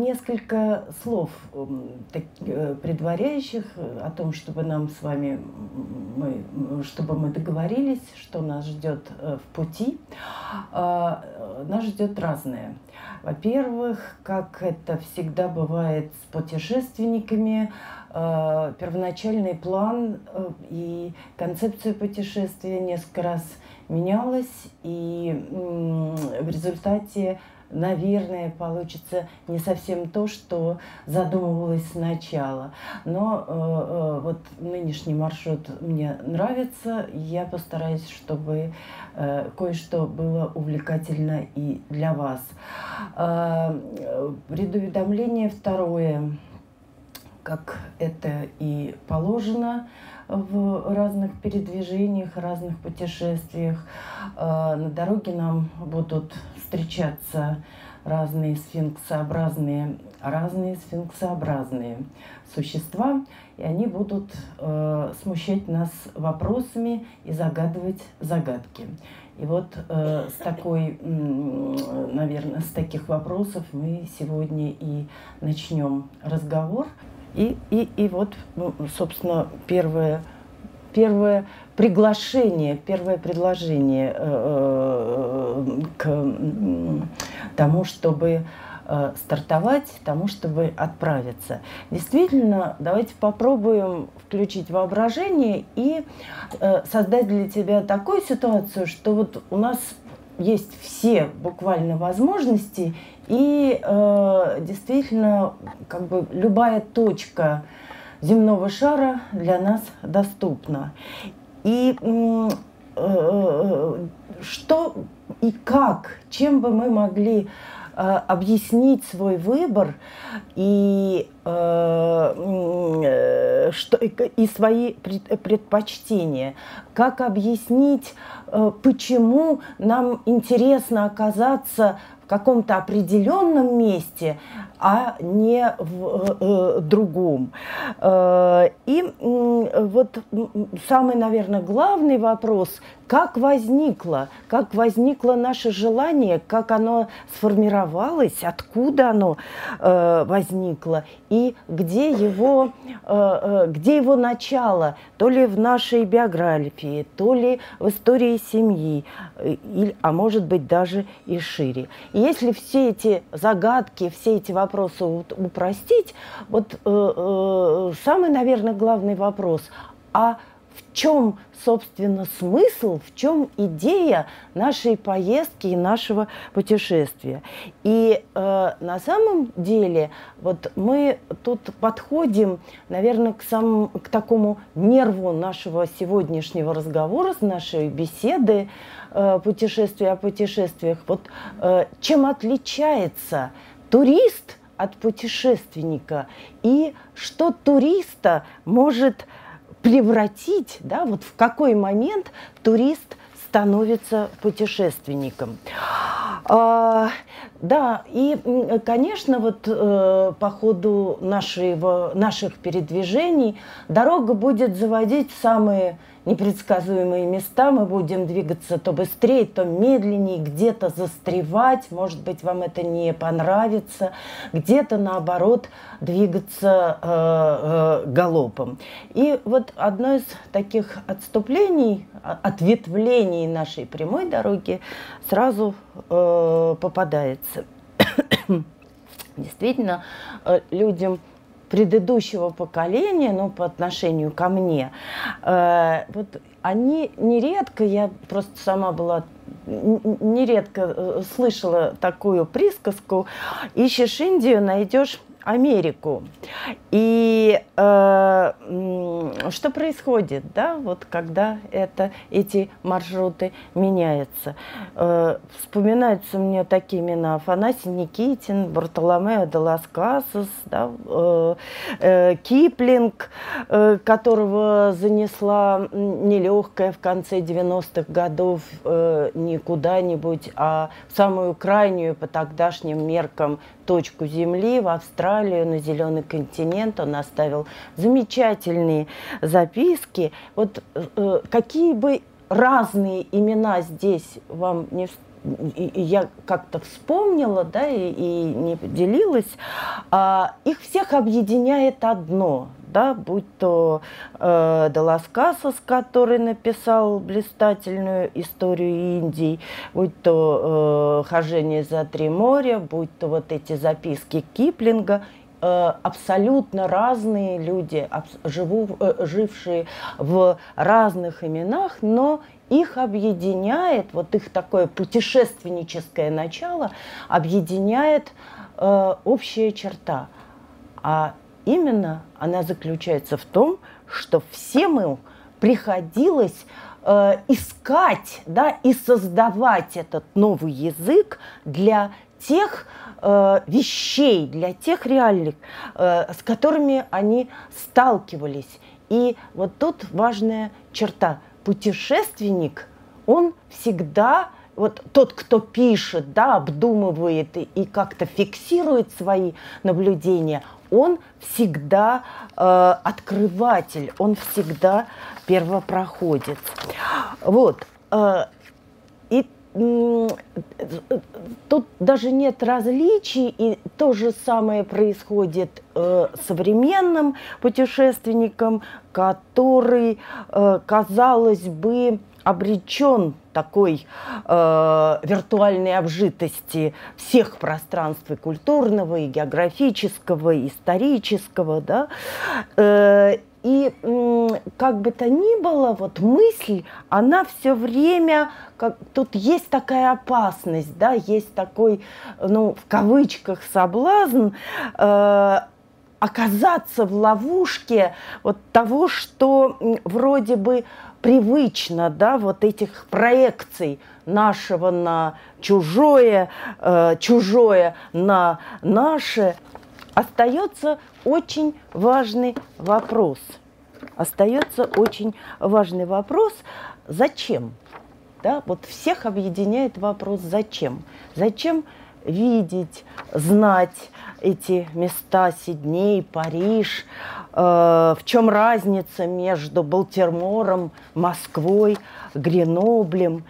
несколько слов так, предваряющих о том, чтобы нам с вами, мы, чтобы мы договорились, что нас ждет в пути. Нас ждет разное. Во-первых, как это всегда бывает с путешественниками, э, первоначальный план э, и концепция путешествия несколько раз менялась, и в результате наверное, получится не совсем то, что задумывалось сначала. Но э, э, вот нынешний маршрут мне нравится. Я постараюсь, чтобы э, кое-что было увлекательно и для вас. Э, предуведомление второе, как это и положено в разных передвижениях, разных путешествиях. Э, на дороге нам будут встречаться разные сфинксообразные, разные сфинксообразные существа, и они будут э, смущать нас вопросами и загадывать загадки. И вот э, с такой, наверное, с таких вопросов мы сегодня и начнем разговор. И, и, и вот, ну, собственно, первое, первое приглашение, первое предложение э, э, к тому, чтобы э, стартовать, тому, чтобы отправиться. Действительно, давайте попробуем включить воображение и создать для тебя такую ситуацию, что вот у нас есть все буквально возможности, и э, действительно, как бы любая точка земного шара для нас доступна. И э, что и как, чем бы мы могли э, объяснить свой выбор и, э, э что, и свои предпочтения, как объяснить, почему нам интересно оказаться в каком-то определенном месте, а не в э, другом. Э, и э, вот самый, наверное, главный вопрос, как возникло, как возникло наше желание, как оно сформировалось, откуда оно э, возникло и где его, э, э где его начало, то ли в нашей биографии, то ли в истории семьи, э, или, а может быть даже и шире. И если все эти загадки, все эти вопросы упростить, вот э, э, самый, наверное, главный вопрос, а в чем, собственно, смысл, в чем идея нашей поездки и нашего путешествия. И э, на самом деле вот мы тут подходим, наверное, к, самому, к такому нерву нашего сегодняшнего разговора, с нашей беседы э, путешествия о путешествиях. Вот э, чем отличается турист от путешественника и что туриста может превратить, да, вот в какой момент турист становится путешественником. А, да, и, конечно, вот э, по ходу нашего, наших передвижений дорога будет заводить самые непредсказуемые места, мы будем двигаться то быстрее, то медленнее, где-то застревать, может быть, вам это не понравится, где-то, наоборот, двигаться э, э, галопом. И вот одно из таких отступлений, а, ответвлений нашей прямой дороги сразу э, попадается. Действительно, э, людям предыдущего поколения, ну, по отношению ко мне, э, вот они нередко, я просто сама была нередко э, слышала такую присказку, ищешь Индию, найдешь Америку. И э, что происходит, да, вот когда это, эти маршруты меняются? Э, вспоминаются мне такие имена Афанасий Никитин, Бартоломео де лас Касас, да, э, э, Киплинг, э, которого занесла нелегкая в конце 90-х годов э, не куда-нибудь, а самую крайнюю по тогдашним меркам точку Земли, в Австралию, на зеленый континент. Он оставил замечательные записки. Вот э, какие бы разные имена здесь вам не, я как-то вспомнила, да, и, и не поделилась, а, их всех объединяет одно, да, будь то э, Даласкасас, который написал блистательную историю Индии, будь то э, «Хожение за три моря», будь то вот эти записки Киплинга э, абсолютно разные люди, живу, э, жившие в разных именах, но их объединяет, вот их такое путешественническое начало объединяет э, общая черта. А именно она заключается в том, что всем им приходилось э, искать да, и создавать этот новый язык для тех э, вещей, для тех реальных, э, с которыми они сталкивались. И вот тут важная черта путешественник, он всегда вот тот, кто пишет, да, обдумывает и, и как-то фиксирует свои наблюдения, он всегда э, открыватель, он всегда первопроходец. Вот. Э, и тут даже нет различий, и то же самое происходит э, современным путешественникам, который, э, казалось бы, обречен такой э, виртуальной обжитости всех пространств и культурного, и географического, и исторического, да, э, и как бы то ни было, вот мысль, она все время, как, тут есть такая опасность, да, есть такой, ну, в кавычках, соблазн э, оказаться в ловушке вот того, что вроде бы привычно, да, вот этих проекций нашего на чужое, э, чужое на наше, остается очень важный вопрос. Остается очень важный вопрос, зачем? Да, вот всех объединяет вопрос «зачем?». Зачем видеть, знать эти места Сидней, Париж, э, в чем разница между Балтермором, Москвой, Греноблем.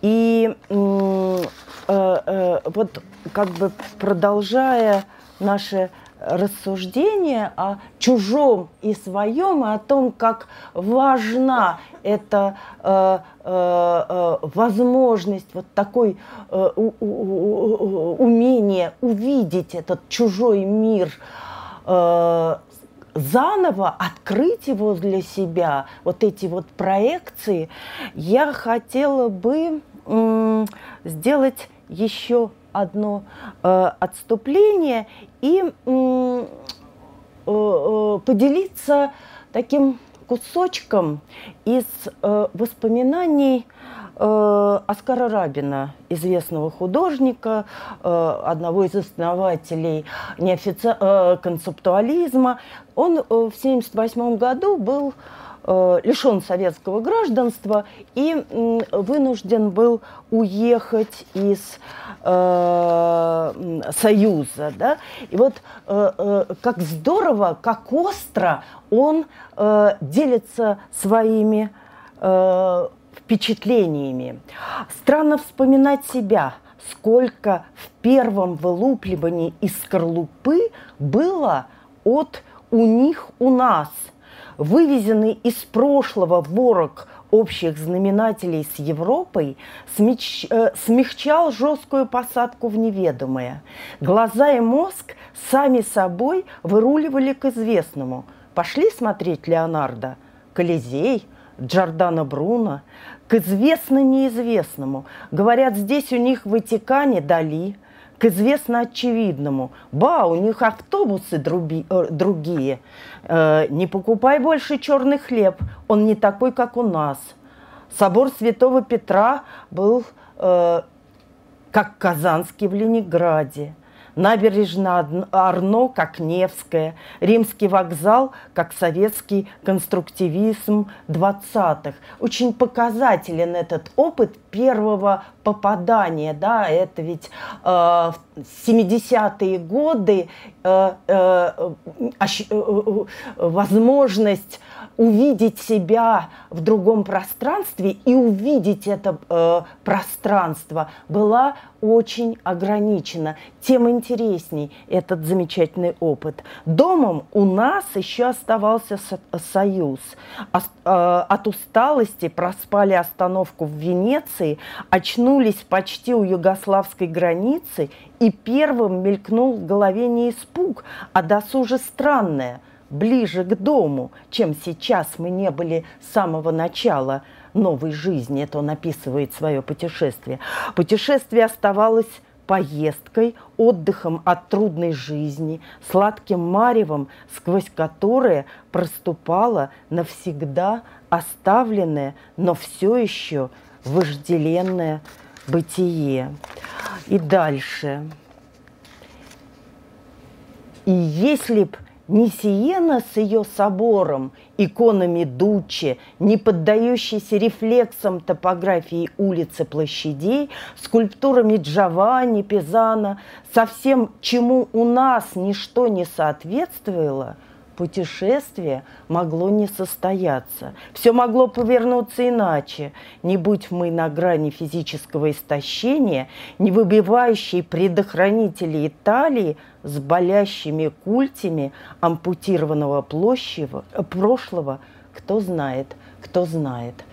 И э, э, вот как бы продолжая наше рассуждение о чужом и своем, и о том, как важна эта э, э, э возможность, вот такой э, умение увидеть этот чужой мир, э, заново открыть его для себя, вот эти вот проекции, я хотела бы э, сделать еще одно э, отступление и э, э, поделиться таким кусочком из э, воспоминаний э, Оскара Рабина, известного художника, э, одного из основателей неофици... э, концептуализма. Он э, в 1978 году был лишен советского гражданства и вынужден был уехать из э, Союза. Да? И вот э, э, как здорово, как остро он э, делится своими э, впечатлениями. Странно вспоминать себя, сколько в первом вылупливании из скорлупы было от у них у нас – вывезенный из прошлого ворог общих знаменателей с Европой, смеч, э, смягчал жесткую посадку в неведомое. Глаза и мозг сами собой выруливали к известному. Пошли смотреть Леонардо, Колизей, Джордана Бруно, к известно-неизвестному. Говорят, здесь у них в Ватикане Дали – к известно очевидному. Ба, у них автобусы друби, э, другие. Э, не покупай больше черный хлеб, он не такой, как у нас. Собор Святого Петра был э, как Казанский в Ленинграде набережная Арно, как Невская, римский вокзал, как советский конструктивизм 20-х. Очень показателен этот опыт первого попадания, да, это ведь э, 70-е годы э, э, э, возможность увидеть себя в другом пространстве и увидеть это э, пространство была очень ограничена. Тем интересней этот замечательный опыт. Домом у нас еще оставался союз. Э, от усталости проспали остановку в Венеции, очнулись почти у югославской границы, и первым мелькнул в голове не испуг, а досуже странное – ближе к дому, чем сейчас мы не были с самого начала новой жизни. Это он описывает свое путешествие. Путешествие оставалось поездкой, отдыхом от трудной жизни, сладким маревом, сквозь которое проступало навсегда оставленное, но все еще вожделенное бытие. И дальше. И если б не Сиена с ее собором, иконами Дуччи, не поддающейся рефлексам топографии улиц и площадей, скульптурами Джованни, Пизана, со всем, чему у нас ничто не соответствовало – путешествие могло не состояться. Все могло повернуться иначе. Не будь мы на грани физического истощения, не выбивающие предохранители Италии с болящими культями ампутированного площего, прошлого, кто знает, кто знает –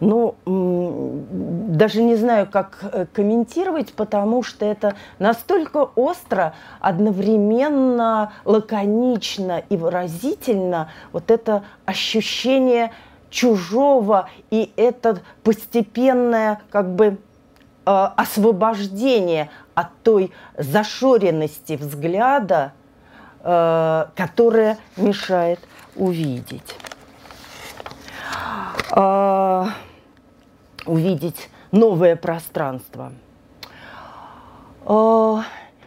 ну, даже не знаю, как э, комментировать, потому что это настолько остро, одновременно лаконично и выразительно вот это ощущение чужого и это постепенное как бы э, освобождение от той зашоренности взгляда, э, которая мешает увидеть. А, увидеть новое пространство. А,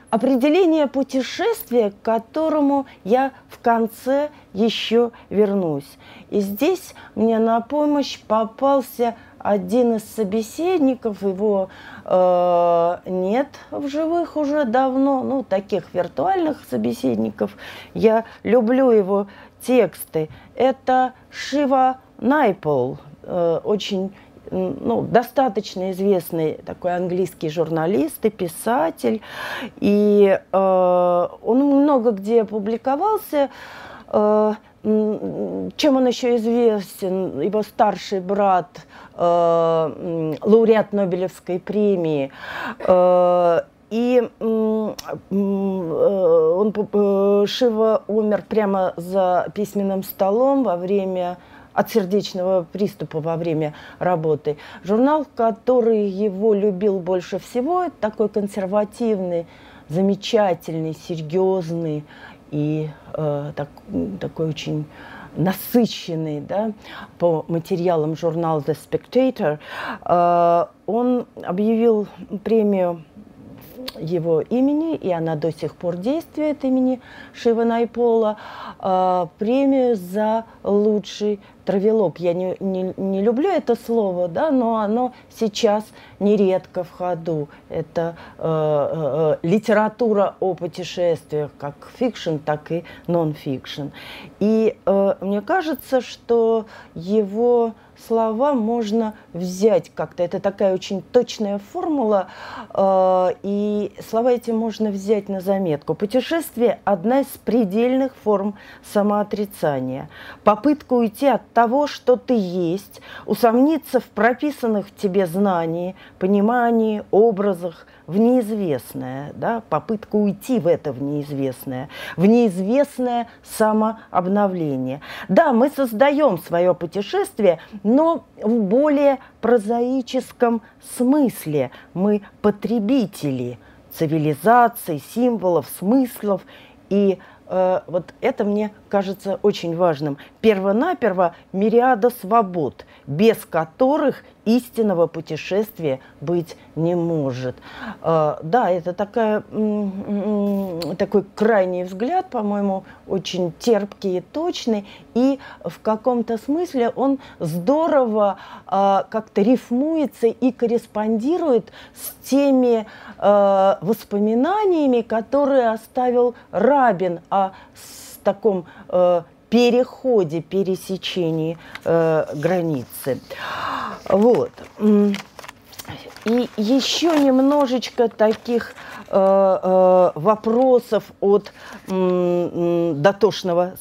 определение путешествия, к которому я в конце еще вернусь. И здесь мне на помощь попался один из собеседников, его э, нет в живых уже давно, ну, таких виртуальных собеседников. Я люблю его тексты. Это Шива Найпл, э, очень ну, достаточно известный такой английский журналист и писатель, и э, он много где публиковался. Чем он еще известен? Его старший брат, лауреат Нобелевской премии. И он, Шива умер прямо за письменным столом во время от сердечного приступа во время работы. Журнал, который его любил больше всего, это такой консервативный, замечательный, серьезный и э, так, такой очень насыщенный да, по материалам журнала The Spectator, э, он объявил премию его имени, и она до сих пор действует имени Шива Найпола, э, премию за лучший travelogue. Я не, не, не люблю это слово, да, но оно сейчас нередко в ходу. Это э, э, литература о путешествиях, как fiction, так и нон-фикшн. И э, мне кажется, что его слова можно взять как-то. Это такая очень точная формула, э, и слова эти можно взять на заметку. Путешествие – одна из предельных форм самоотрицания. Попытка уйти от того, что ты есть, усомниться в прописанных тебе знании, понимании, образах – в неизвестное, да, попытка уйти в это в неизвестное, в неизвестное самообновление. Да, мы создаем свое путешествие, но в более прозаическом смысле. Мы потребители цивилизаций, символов, смыслов и Э, вот это мне кажется очень важным. Первонаперво мириада свобод, без которых истинного путешествия быть не может. Э, да, это такая, такой крайний взгляд, по-моему, очень терпкий и точный, и в каком-то смысле он здорово э, как-то рифмуется и корреспондирует с теми воспоминаниями, которые оставил Рабин о таком переходе, пересечении э, границы. Вот. И еще немножечко таких э, э, вопросов от э, дотошного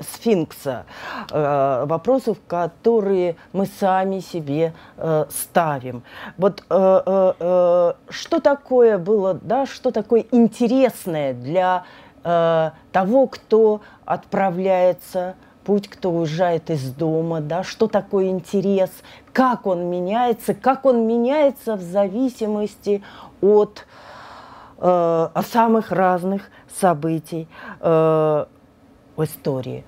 сфинкса, э, вопросов, которые мы сами себе э, ставим. Вот э, э, э, что такое было, да, что такое интересное для э, того, кто отправляется путь, кто уезжает из дома, да, что такое интерес, как он меняется, как он меняется в зависимости от э, самых разных событий э, в истории.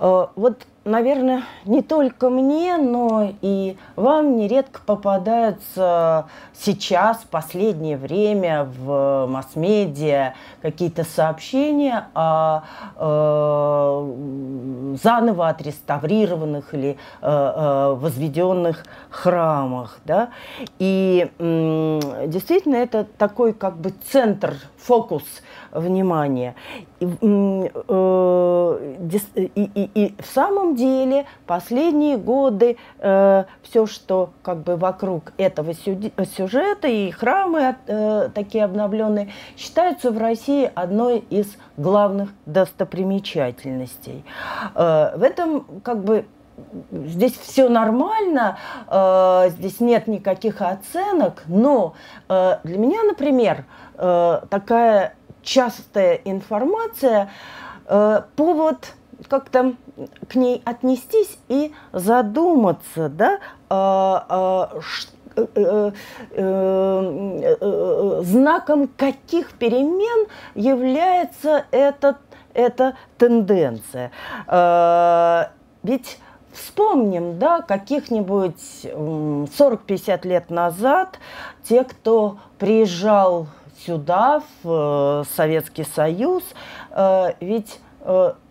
Э, вот наверное, не только мне, но и вам нередко попадаются сейчас, в последнее время в масс-медиа какие-то сообщения о э, заново отреставрированных или э, э, возведенных храмах. Да? И действительно это такой как бы центр, фокус внимания. И, э, и, и, и в самом деле последние годы э, все, что как бы вокруг этого сюжета и храмы э, такие обновленные, считаются в России одной из главных достопримечательностей. Э, в этом как бы здесь все нормально, э, здесь нет никаких оценок, но э, для меня, например, э, такая частая информация, э, повод как-то к ней отнестись и задуматься, да, э, э, знаком каких перемен является этот, эта тенденция. Ведь Вспомним, да, каких-нибудь 40-50 лет назад те, кто приезжал сюда, в э, Советский Союз, э, ведь Э,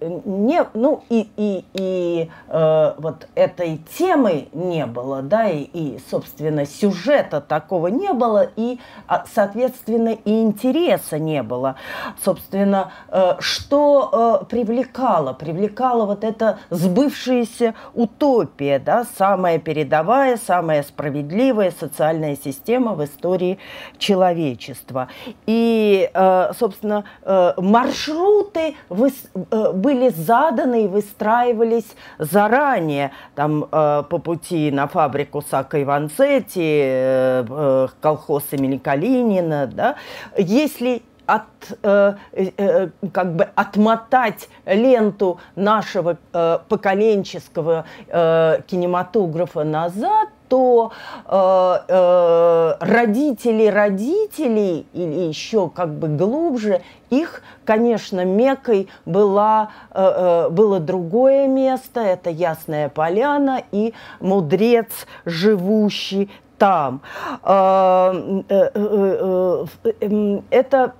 не, ну и, и, и э, вот этой темы не было, да, и, и, собственно, сюжета такого не было, и, а, соответственно, и интереса не было. Собственно, э, что э, привлекало? Привлекала вот эта сбывшаяся утопия, да, самая передовая, самая справедливая социальная система в истории человечества. И, э, собственно, э, маршруты Э, были заданы и выстраивались заранее, там э, по пути на фабрику Сака Иванцетти, э, колхоз имени Калинина, да, если от, э, э, как бы отмотать ленту нашего э, поколенческого э, кинематографа назад, то э, э, родители родителей или еще как бы глубже их, конечно, мекой была, э, э, было другое место, это Ясная Поляна и мудрец, живущий там. Э, э, э, это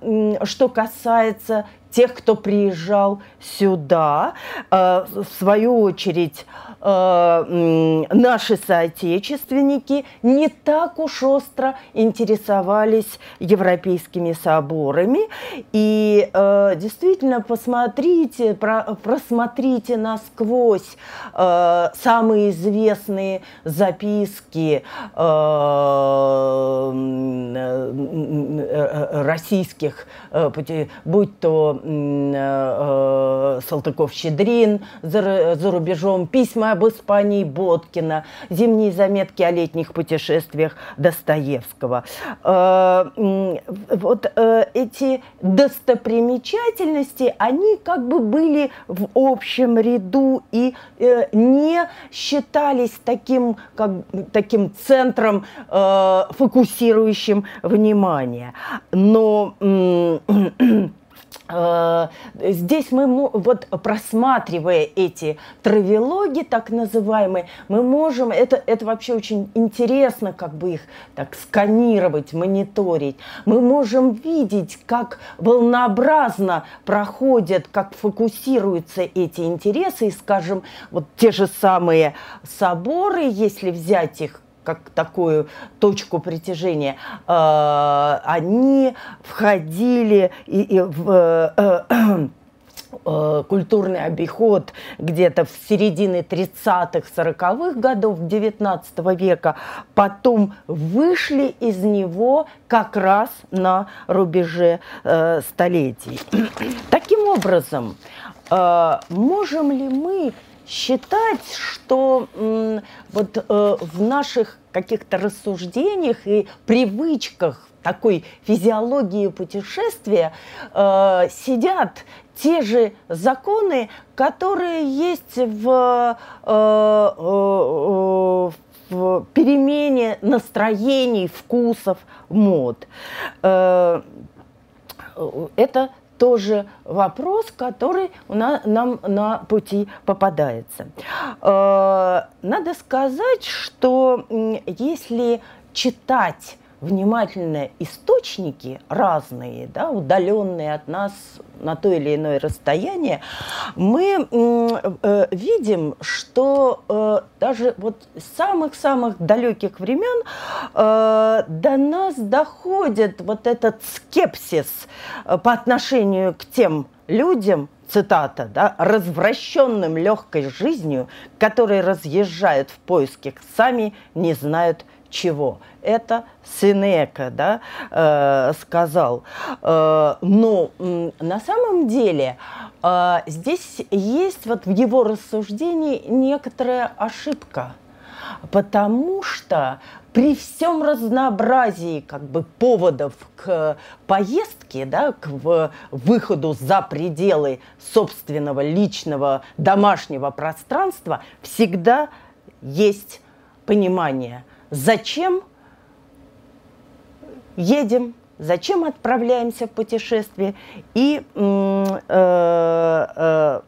что касается тех, кто приезжал сюда. В свою очередь, Э, наши соотечественники не так уж остро интересовались европейскими соборами. И э, действительно, посмотрите, про, просмотрите насквозь э, самые известные записки э, э российских, э, будь то э, Салтыков-Щедрин за, за рубежом, письма об Испании Боткина, зимние заметки о летних путешествиях Достоевского. Э, вот э, эти достопримечательности, они как бы были в общем ряду и э, не считались таким, как, таким центром, фокусирующим внимание. Но Э, здесь мы, вот просматривая эти травелоги, так называемые, мы можем, это, это вообще очень интересно, как бы их так сканировать, мониторить. Мы можем видеть, как волнообразно проходят, как фокусируются эти интересы, и, скажем, вот те же самые соборы, если взять их как такую точку притяжения, э, они входили и, и в, э, Э, культурный обиход где-то в середине 30-х, 40-х годов 19 века, потом вышли из него как раз на рубеже э, столетий. Таким образом, э, можем ли мы считать, что вот э, в наших каких-то рассуждениях и привычках такой физиологии путешествия э, сидят те же законы, которые есть в, э, в перемене настроений, вкусов, мод. Это тоже вопрос, который нам на пути попадается. Надо сказать, что если читать внимательно источники разные, да, удаленные от нас на то или иное расстояние, мы э, видим, что э, даже вот с самых-самых далеких времен э, до нас доходит вот этот скепсис э, по отношению к тем людям, цитата, да, развращенным легкой жизнью, которые разъезжают в поисках, сами не знают чего. Это Синека да, э, сказал. Э, но э, на самом деле э, здесь есть вот в его рассуждении некоторая ошибка. Потому что при всем разнообразии как бы поводов к поездке, да, к выходу за пределы собственного личного домашнего пространства, всегда есть понимание – зачем едем, зачем отправляемся в путешествие и, э, э,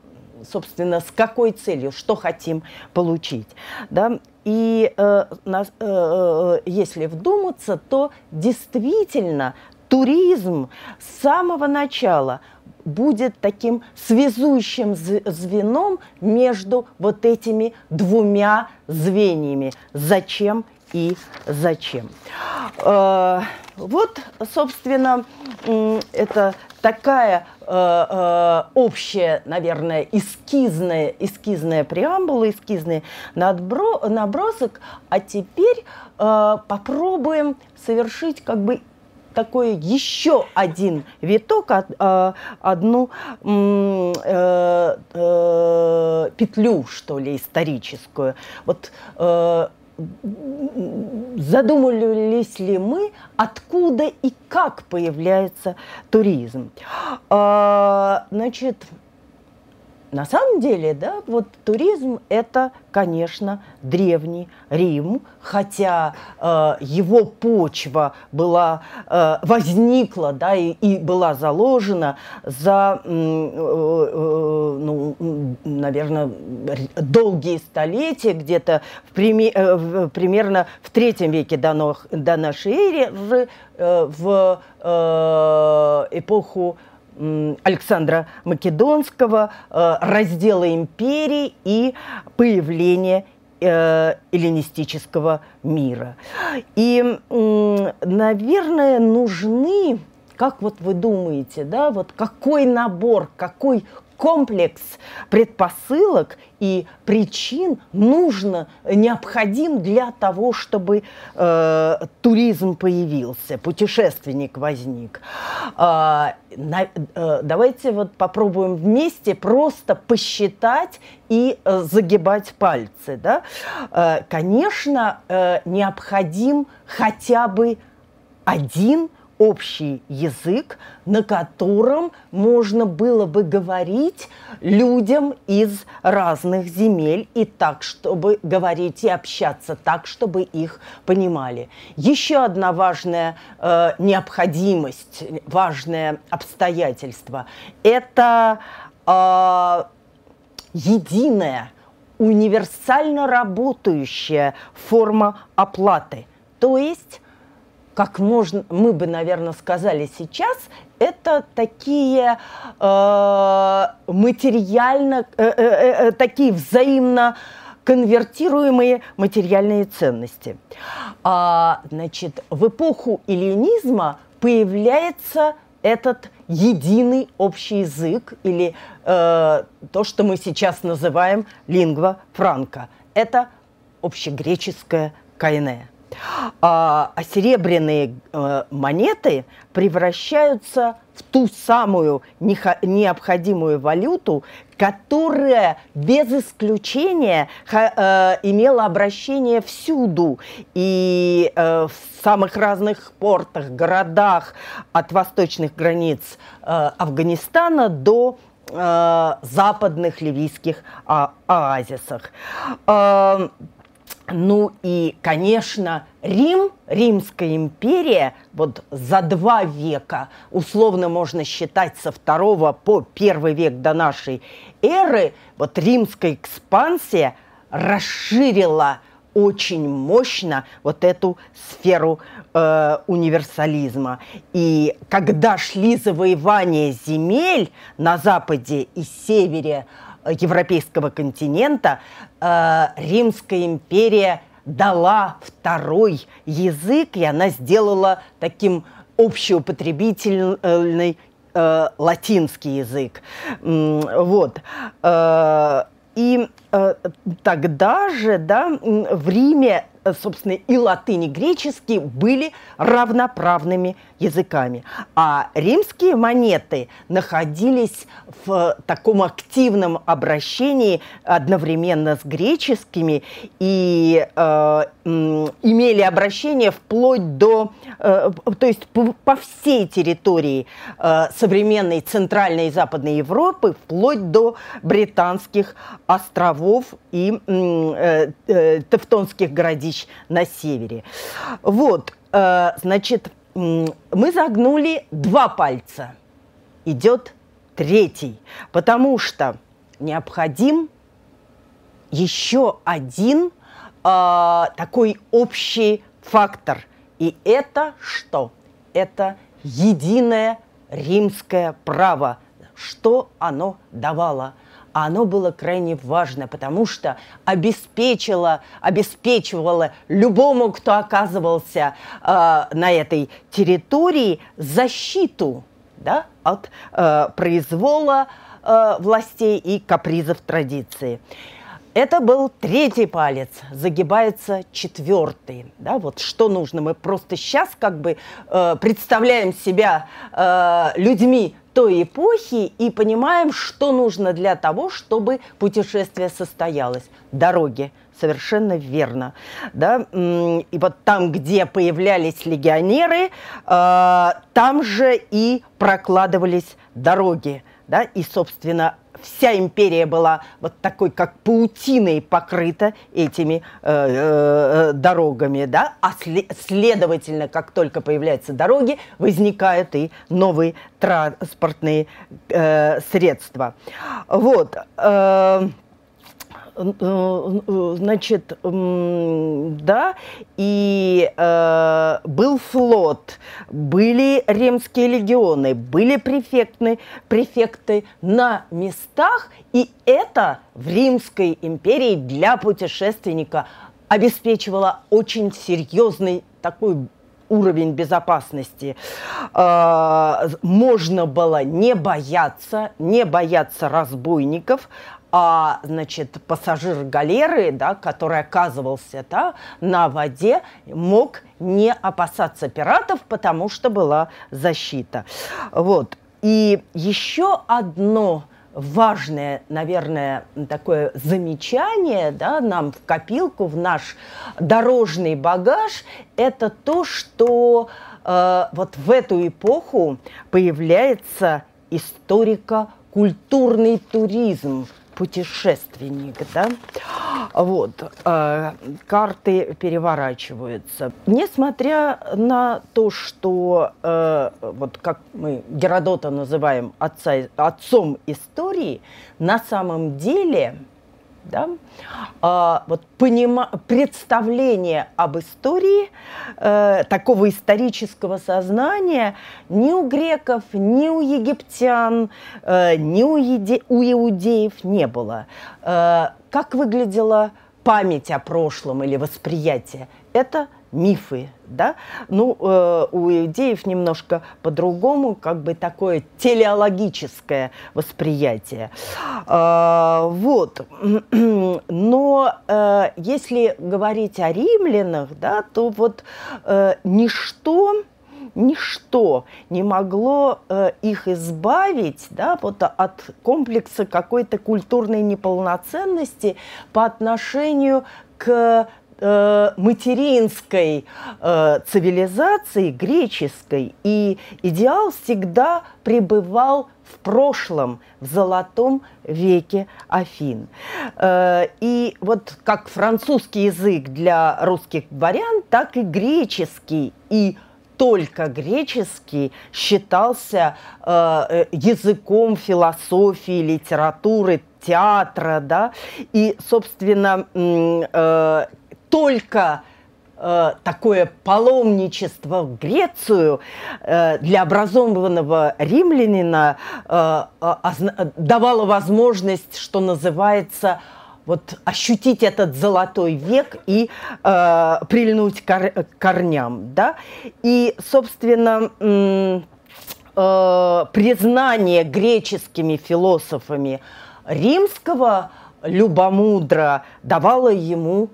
собственно, с какой целью, что хотим получить. Да? И э, если вдуматься, то действительно туризм с самого начала будет таким связующим звеном между вот этими двумя звеньями. Зачем и зачем. Э, вот, собственно, это такая э, э, общая, наверное, эскизная, эскизная преамбула, эскизный набросок. А теперь попробуем совершить как бы такой еще один виток, одну петлю, что ли, историческую. Вот задумывались ли мы, откуда и как появляется туризм. А, значит, на самом деле, да, вот туризм это, конечно, древний Рим, хотя э, его почва была э, возникла, да, и, и была заложена за, э, э, ну, наверное, долгие столетия, где-то в прими, э, в, примерно в третьем веке до, до нашей эры, э, в э, эпоху Александра Македонского, э, раздела империи и появления э, эллинистического мира. И, наверное, нужны, как вот вы думаете, да, вот какой набор, какой комплекс предпосылок и причин нужно, необходим для того, чтобы э, туризм появился, путешественник возник. Э, на, э, давайте вот попробуем вместе просто посчитать и э, загибать пальцы. Да? Э, конечно, э, необходим хотя бы один общий язык, на котором можно было бы говорить людям из разных земель и так, чтобы говорить и общаться так, чтобы их понимали. Еще одна важная э, необходимость, важное обстоятельство – это э, единая, универсально работающая форма оплаты. То есть как можно, мы бы, наверное, сказали сейчас, это такие э, материально, э, э, э, э, такие взаимно конвертируемые материальные ценности. А, значит, в эпоху эллинизма появляется этот единый общий язык или э, то, что мы сейчас называем лингва франка. Это общегреческая кайне. А, а серебряные э, монеты превращаются в ту самую необходимую валюту, которая без исключения э, имела обращение всюду и э, в самых разных портах, городах от восточных границ Афганистана до западных ливийских а, оазисах. Ну и, конечно, Рим, Римская империя, вот за два века, условно можно считать со второго по первый век до нашей эры, вот римская экспансия расширила очень мощно вот эту сферу э, универсализма. И когда шли завоевания земель на западе и севере европейского континента, э, Римская империя дала второй язык, и она сделала таким общеупотребительный э, латинский язык. Вот. Э, и тогда же, да, в Риме собственно, и латынь, и греческий были равноправными языками. А римские монеты находились в таком активном обращении одновременно с греческими и э, имели обращение вплоть до, э, то есть по, по всей территории э, современной Центральной и Западной Европы, вплоть до Британских островов и э, э, Тевтонских городищ на севере. Вот, э, значит, мы загнули два пальца. Идет третий, потому что необходим еще один э, такой общий фактор. И это что? Это единое римское право. Что оно давало? А оно было крайне важно, потому что обеспечило, обеспечивало любому, кто оказывался э, на этой территории, защиту да, от э, произвола э, властей и капризов традиции. Это был третий палец, загибается четвертый. Да, вот что нужно? Мы просто сейчас как бы э, представляем себя э, людьми той эпохи и понимаем, что нужно для того, чтобы путешествие состоялось. Дороги, совершенно верно. Да? И вот там, где появлялись легионеры, э, там же и прокладывались дороги. Да? И, собственно, вся империя была вот такой, как паутиной покрыта этими э, э, дорогами, да, а следовательно, как только появляются дороги, возникают и новые транспортные э, средства. Вот. Э, Э, значит, да, и э, был флот, были римские легионы, были префектны, префекты на местах, и это в Римской империи для путешественника обеспечивало очень серьезный такой уровень безопасности. Э, можно было не бояться, не бояться разбойников, а, значит, пассажир галеры, да, который оказывался да, на воде, мог не опасаться пиратов, потому что была защита. Вот. И еще одно важное, наверное, такое замечание да, нам в копилку, в наш дорожный багаж, это то, что э, вот в эту эпоху появляется историко-культурный туризм – путешественник, да, вот, э, карты переворачиваются. Несмотря на то, что, э, вот как мы Геродота называем отца, отцом истории, на самом деле да? А, вот понима... представление об истории, э, такого исторического сознания ни у греков, ни у египтян, э, ни у, еде... у иудеев не было. Э, как выглядела память о прошлом или восприятие? Это мифы, да? Ну, э, у иудеев немножко по-другому, как бы такое телеологическое восприятие. Э, вот. Но э, если говорить о римлянах, да, то вот э, ничто ничто не могло э, их избавить да, вот от комплекса какой-то культурной неполноценности по отношению к э, материнской э, цивилизации, греческой, и идеал всегда пребывал в прошлом, в золотом веке Афин. Э, и вот как французский язык для русских дворян, так и греческий. И только греческий считался языком философии, литературы, театра, да, и, собственно, только э, такое паломничество в Грецию э, для образованного римлянина э, давало возможность, что называется, вот ощутить этот золотой век и э, прильнуть к корням, да. И, собственно, признание греческими философами римского любомудра давало ему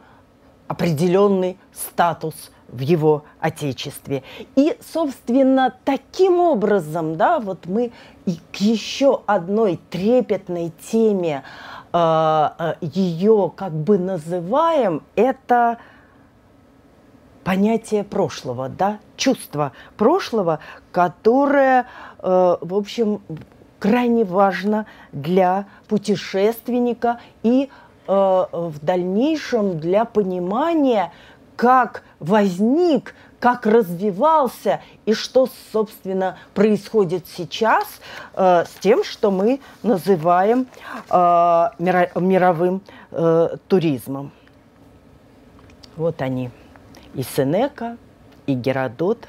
определенный статус в его отечестве. И, собственно, таким образом, да, вот мы и к еще одной трепетной теме э, ее как бы называем, это понятие прошлого, да, чувство прошлого, которое, э, в общем, крайне важно для путешественника и в дальнейшем для понимания, как возник, как развивался и что, собственно, происходит сейчас э, с тем, что мы называем э, мира, мировым э, туризмом. Вот они, и Сенека, и Геродот,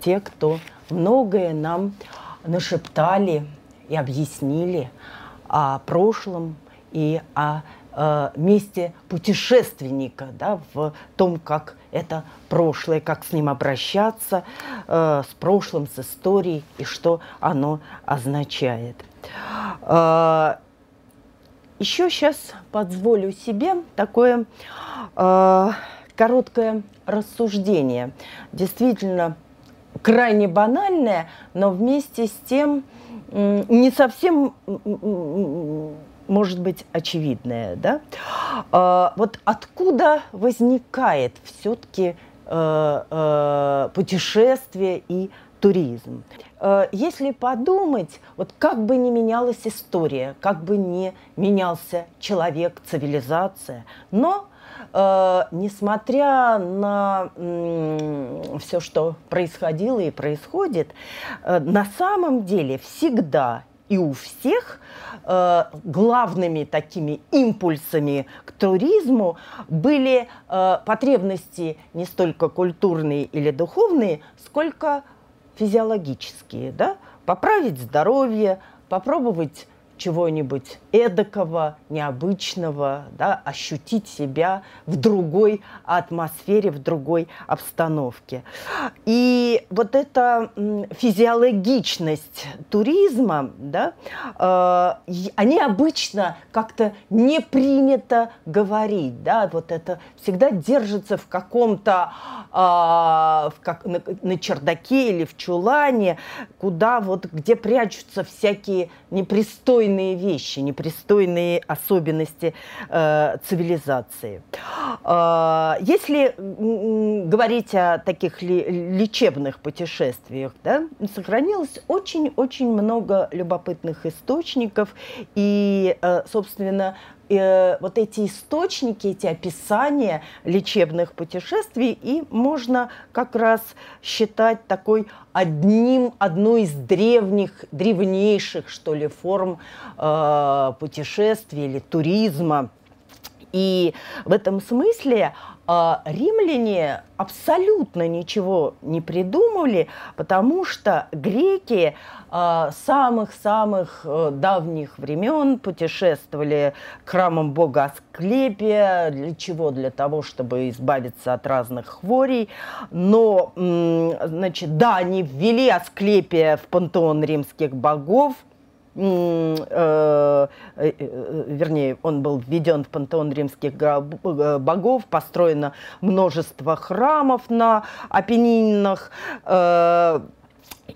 те, кто многое нам нашептали и объяснили о прошлом и о э, месте путешественника, да, в том, как это прошлое, как с ним обращаться, э, с прошлым, с историей и что оно означает. Э, еще сейчас позволю себе такое э, короткое рассуждение. Действительно, крайне банальное, но вместе с тем не совсем может быть очевидное, да? А, вот откуда возникает все-таки э, э, путешествие и туризм? Э, если подумать, вот как бы ни менялась история, как бы ни менялся человек, цивилизация, но несмотря на все, что происходило и происходит, на самом деле всегда и у всех э, главными такими импульсами к туризму были э, потребности не столько культурные или духовные, сколько физиологические, да? поправить здоровье, попробовать чего-нибудь эдакого, необычного, да, ощутить себя в другой атмосфере, в другой обстановке. И вот эта физиологичность туризма, да, э, они обычно как-то не принято говорить, да, вот это всегда держится в каком-то, э, в как, на, на чердаке или в чулане, куда вот, где прячутся всякие непристойные непристойные вещи, непристойные особенности э, цивилизации. Э, если говорить о таких лечебных путешествиях, да, сохранилось очень-очень много любопытных источников, и, э, собственно, э, вот эти источники, эти описания лечебных путешествий, и можно как раз считать такой одним, одной из древних, древнейших, что ли, форм э, путешествий или туризма. И в этом смысле римляне абсолютно ничего не придумали, потому что греки а, самых-самых э, давних времен путешествовали к храмам бога Асклепия. Для чего? Для того, чтобы избавиться от разных хворей. Но, значит, да, они ввели Асклепия в пантеон римских богов – Э, э, э, вернее, он был введен в пантеон римских богов, построено множество храмов на Апеннинах,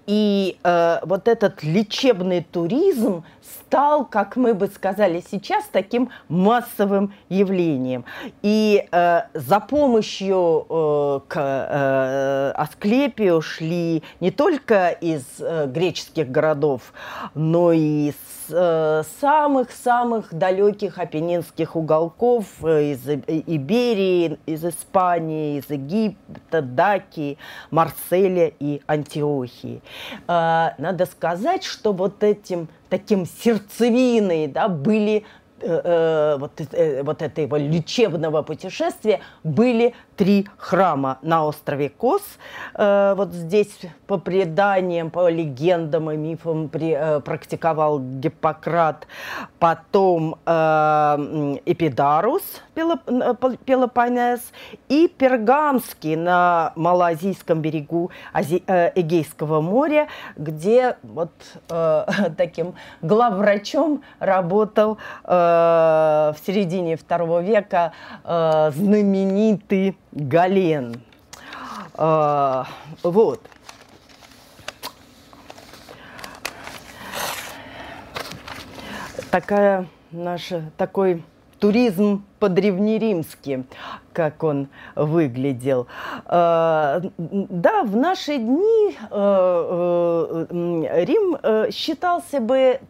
и э, вот этот лечебный туризм стал, как мы бы сказали сейчас, таким массовым явлением. И э, за помощью э, к э, Асклепию шли не только из э, греческих городов, но и из самых-самых далеких апеннинских уголков, э, из Иберии, из Испании, из Египта, Дакии, Марселя и Антиохии. Э, надо сказать, что вот этим таким сердцевиной да, были э, э вот, э, вот этого лечебного путешествия были три храма на острове Кос. Э, вот здесь по преданиям, по легендам и мифам э, практиковал Гиппократ. Потом э, Эпидарус, Пелопонес, и Пергамский на Малазийском берегу Эгейского моря, где вот таким главврачом работал в середине второго века знаменитый Гален. А, вот. Такая наша, такой туризм по-древнеримски, как он выглядел. А, да, в наши дни а, а, Рим э, считался бы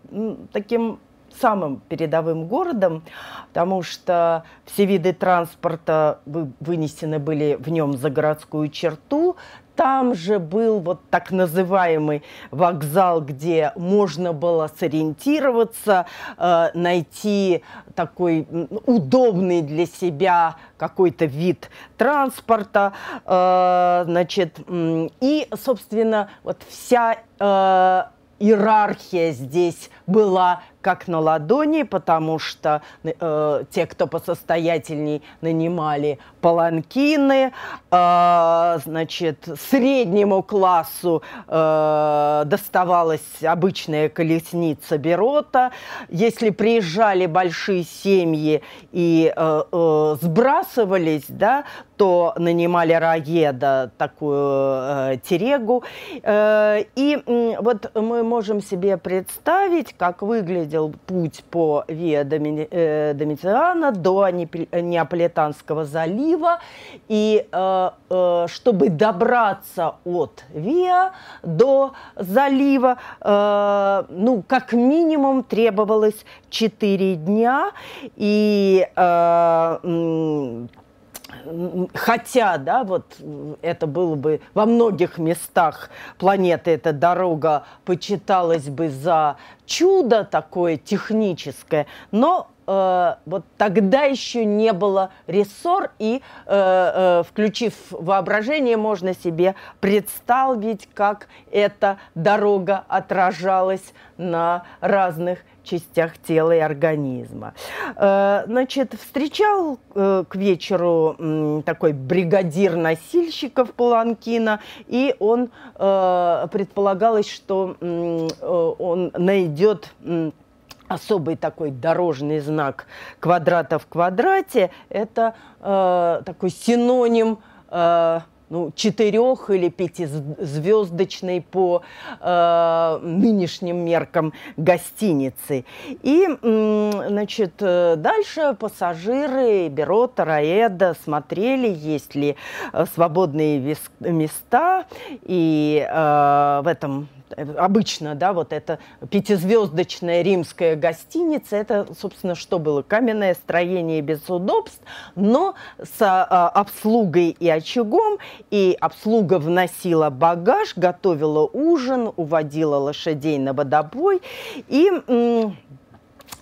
таким самым передовым городом, потому что все виды транспорта вынесены были в нем за городскую черту. Там же был вот так называемый вокзал, где можно было сориентироваться, э, найти такой удобный для себя какой-то вид транспорта, э, значит, и, собственно, вот вся э, иерархия здесь была как на ладони, потому что э, те, кто посостоятельней, нанимали паланкины, э, значит, среднему классу э, доставалась обычная колесница Берота. Если приезжали большие семьи и э, э, сбрасывались, да, то нанимали раеда, такую э, терегу. Э, и э, вот мы можем себе представить, как выглядел путь по Виа э, Домициана до Неаполитанского залива. И э, э, чтобы добраться от Виа до залива, ну, как минимум требовалось 4 дня. И хотя, да, вот это было бы во многих местах планеты, эта дорога почиталась бы за чудо такое техническое, но э, вот тогда еще не было рессор, и, э, э, включив воображение, можно себе представить, как эта дорога отражалась на разных частях тела и организма. Э, значит, встречал э, к вечеру такой бригадир носильщиков Паланкина, и он э, предполагалось, что он найдет особый такой дорожный знак квадрата в квадрате. Это такой синоним ну, четырех или пятизвездочной по э, нынешним меркам гостиницы. И, значит, дальше пассажиры Берота, Раэда смотрели, есть ли э, свободные места, и э, в этом обычно, да, вот эта пятизвездочная римская гостиница, это, собственно, что было? Каменное строение без удобств, но с а, обслугой и очагом, и обслуга вносила багаж, готовила ужин, уводила лошадей на водобой, и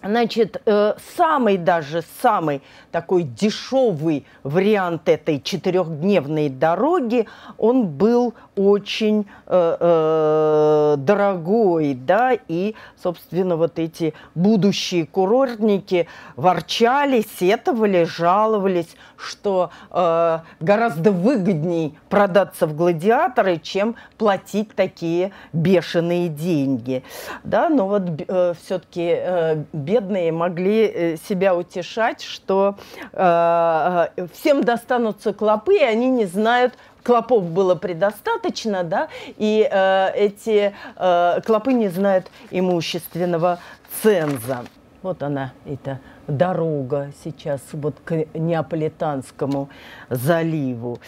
Значит, э, самый даже самый такой дешевый вариант этой четырехдневной дороги, он был очень э, э, дорогой, да, и, собственно, вот эти будущие курортники ворчали, сетовали, жаловались, что э, гораздо выгодней продаться в гладиаторы, чем платить такие бешеные деньги, да, но вот э, все-таки э, бедные могли э, себя утешать, что э, э, всем достанутся клопы, и они не знают, клопов было предостаточно, да, и э, эти э, клопы не знают имущественного ценза. Вот она, эта дорога сейчас вот к Неаполитанскому заливу.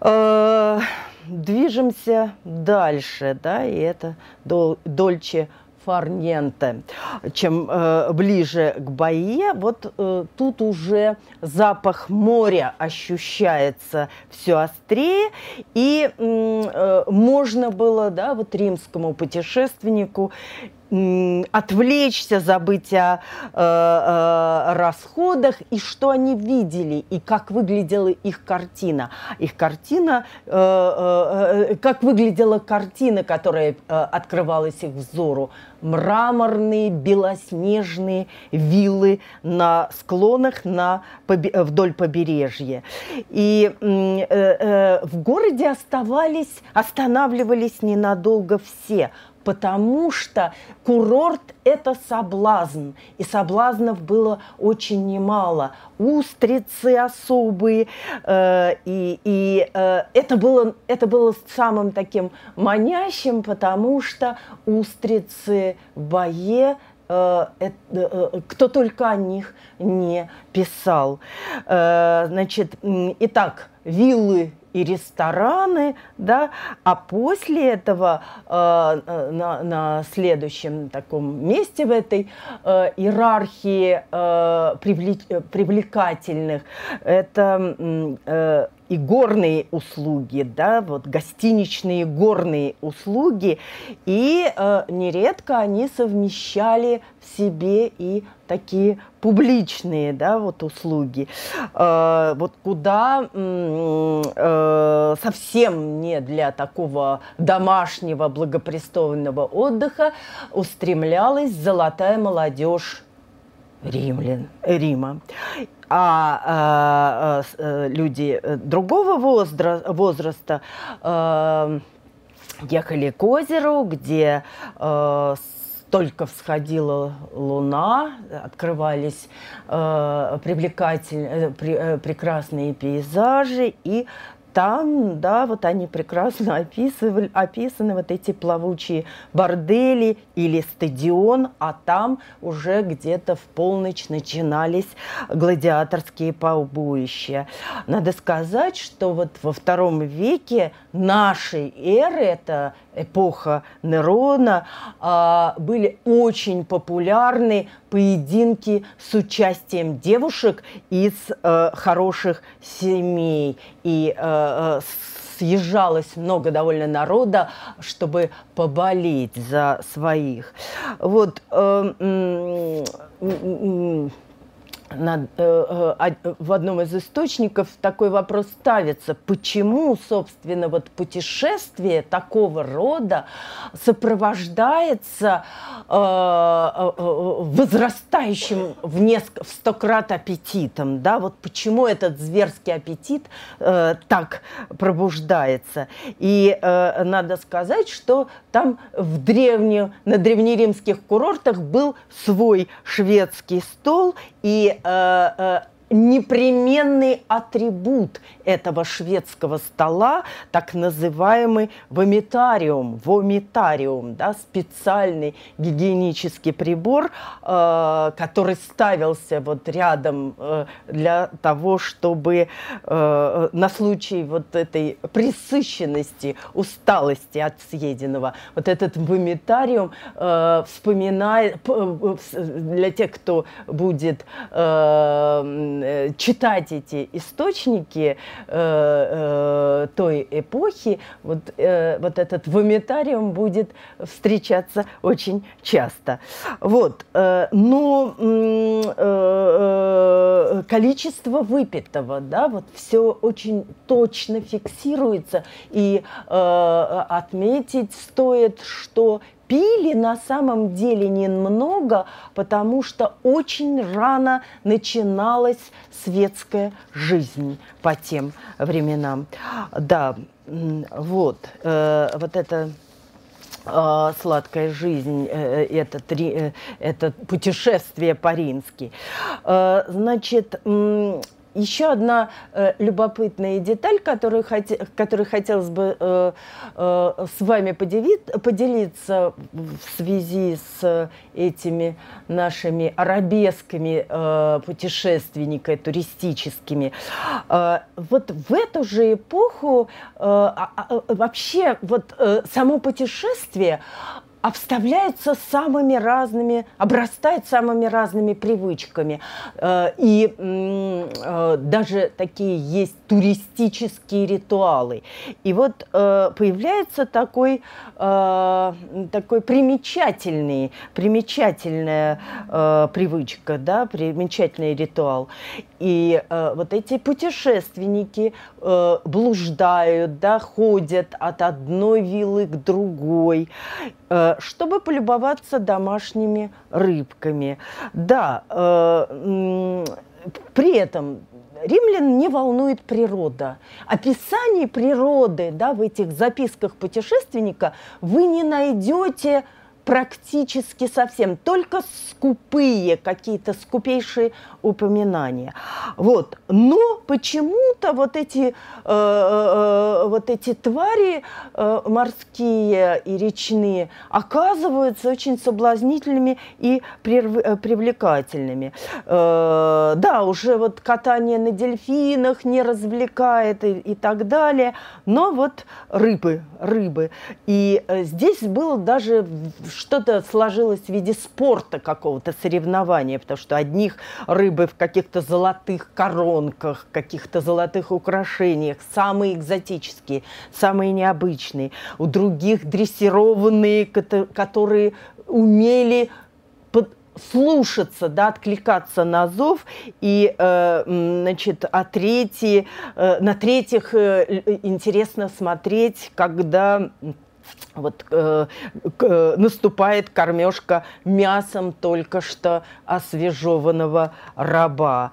Э, движемся дальше, да, и это Дольче фарненте. Чем э, ближе к Бае, вот э, тут уже запах моря ощущается все острее, и э, можно было, да, вот римскому путешественнику отвлечься, забыть о э, э, расходах и что они видели и как выглядела их картина. Их картина, э, э, э как выглядела картина, которая э, открывалась их взору. Мраморные, белоснежные виллы на склонах на, вдоль побережья. И в городе оставались, останавливались ненадолго все – потому что курорт – это соблазн, и соблазнов было очень немало. Устрицы особые, э, и, и э, это, было, это было самым таким манящим, потому что устрицы в бое э, э, кто только о них не писал. Э, значит, итак, виллы и рестораны, да, а после этого э, э, на, на следующем таком месте в этой э, иерархии э, привлек, привлекательных это э, и горные услуги, да, вот гостиничные горные услуги, и э, нередко они совмещали в себе и такие публичные, да, вот услуги, э, вот куда э, совсем не для такого домашнего благопристойного отдыха устремлялась золотая молодежь римлян, Рима. А, а, а люди другого возраста, возраста а, ехали к озеру, где а, только всходила луна, открывались э, привлекательные, э, прекрасные пейзажи, и там, да, вот они прекрасно описывали, описаны вот эти плавучие бордели или стадион, а там уже где-то в полночь начинались гладиаторские побоища. Надо сказать, что вот во втором веке нашей эры, это эпоха Нерона, а, были очень популярны поединки с участием девушек из э, хороших семей. И э, э, съезжалось много довольно народа, чтобы поболеть за своих. Вот на, э, э, в одном из источников такой вопрос ставится, почему, собственно, вот путешествие такого рода сопровождается э, э, э возрастающим в, несколько, в сто крат аппетитом, да, вот почему этот зверский аппетит э, так пробуждается. И э, надо сказать, что там в древне, на древнеримских курортах был свой шведский стол, и э, э, непременный атрибут этого шведского стола, так называемый вомитариум, вомитариум, да, специальный гигиенический прибор, э, который ставился вот рядом э, для того, чтобы э, на случай вот этой присыщенности, усталости от съеденного, вот этот вомитариум э, вспоминает, э, для тех, кто будет э, читать эти источники э, э, той эпохи, вот, э, вот этот вомитариум будет встречаться очень часто. Вот. Э, но э, э, количество выпитого, да, вот все очень точно фиксируется. И э, отметить стоит, что пили на самом деле немного, потому что очень рано начиналась светская жизнь по тем временам. Да, вот, э, вот это э, сладкая жизнь, э, это, три, это путешествие по-римски. Значит, еще одна э, любопытная деталь, которую, хоте, которой хотелось бы э, э, с вами поделить, поделиться в связи с этими нашими арабескими э, путешественниками туристическими. Э, вот в эту же эпоху э, э, вообще вот э, само путешествие обставляется самыми разными, обрастает самыми разными привычками. Э, и э, даже такие есть туристические ритуалы. И вот э, появляется такой, такой примечательный, примечательная привычка, да, примечательный ритуал. И вот эти путешественники блуждают, да, ходят от одной виллы к другой чтобы полюбоваться домашними рыбками. Да, э, при этом римлян не волнует природа. Описание природы да, в этих записках путешественника вы не найдете практически совсем, только скупые какие-то скупейшие упоминания. Вот. Но почему-то вот эти, э, э, вот эти твари э, морские и речные оказываются очень соблазнительными и прив, привлекательными. Э, да, уже вот катание на дельфинах не развлекает и, и так далее, но вот рыбы, рыбы. И э, здесь было даже что-то сложилось в виде спорта какого-то соревнования, потому что одних рыбы в каких-то золотых коронках, каких-то золотых украшениях, самые экзотические, самые необычные, у других дрессированные, которые умели слушаться, да, откликаться на зов, и, э, значит, а третьи, э, на третьих э, интересно смотреть, когда вот э, э, наступает кормежка мясом только что освежеванного раба.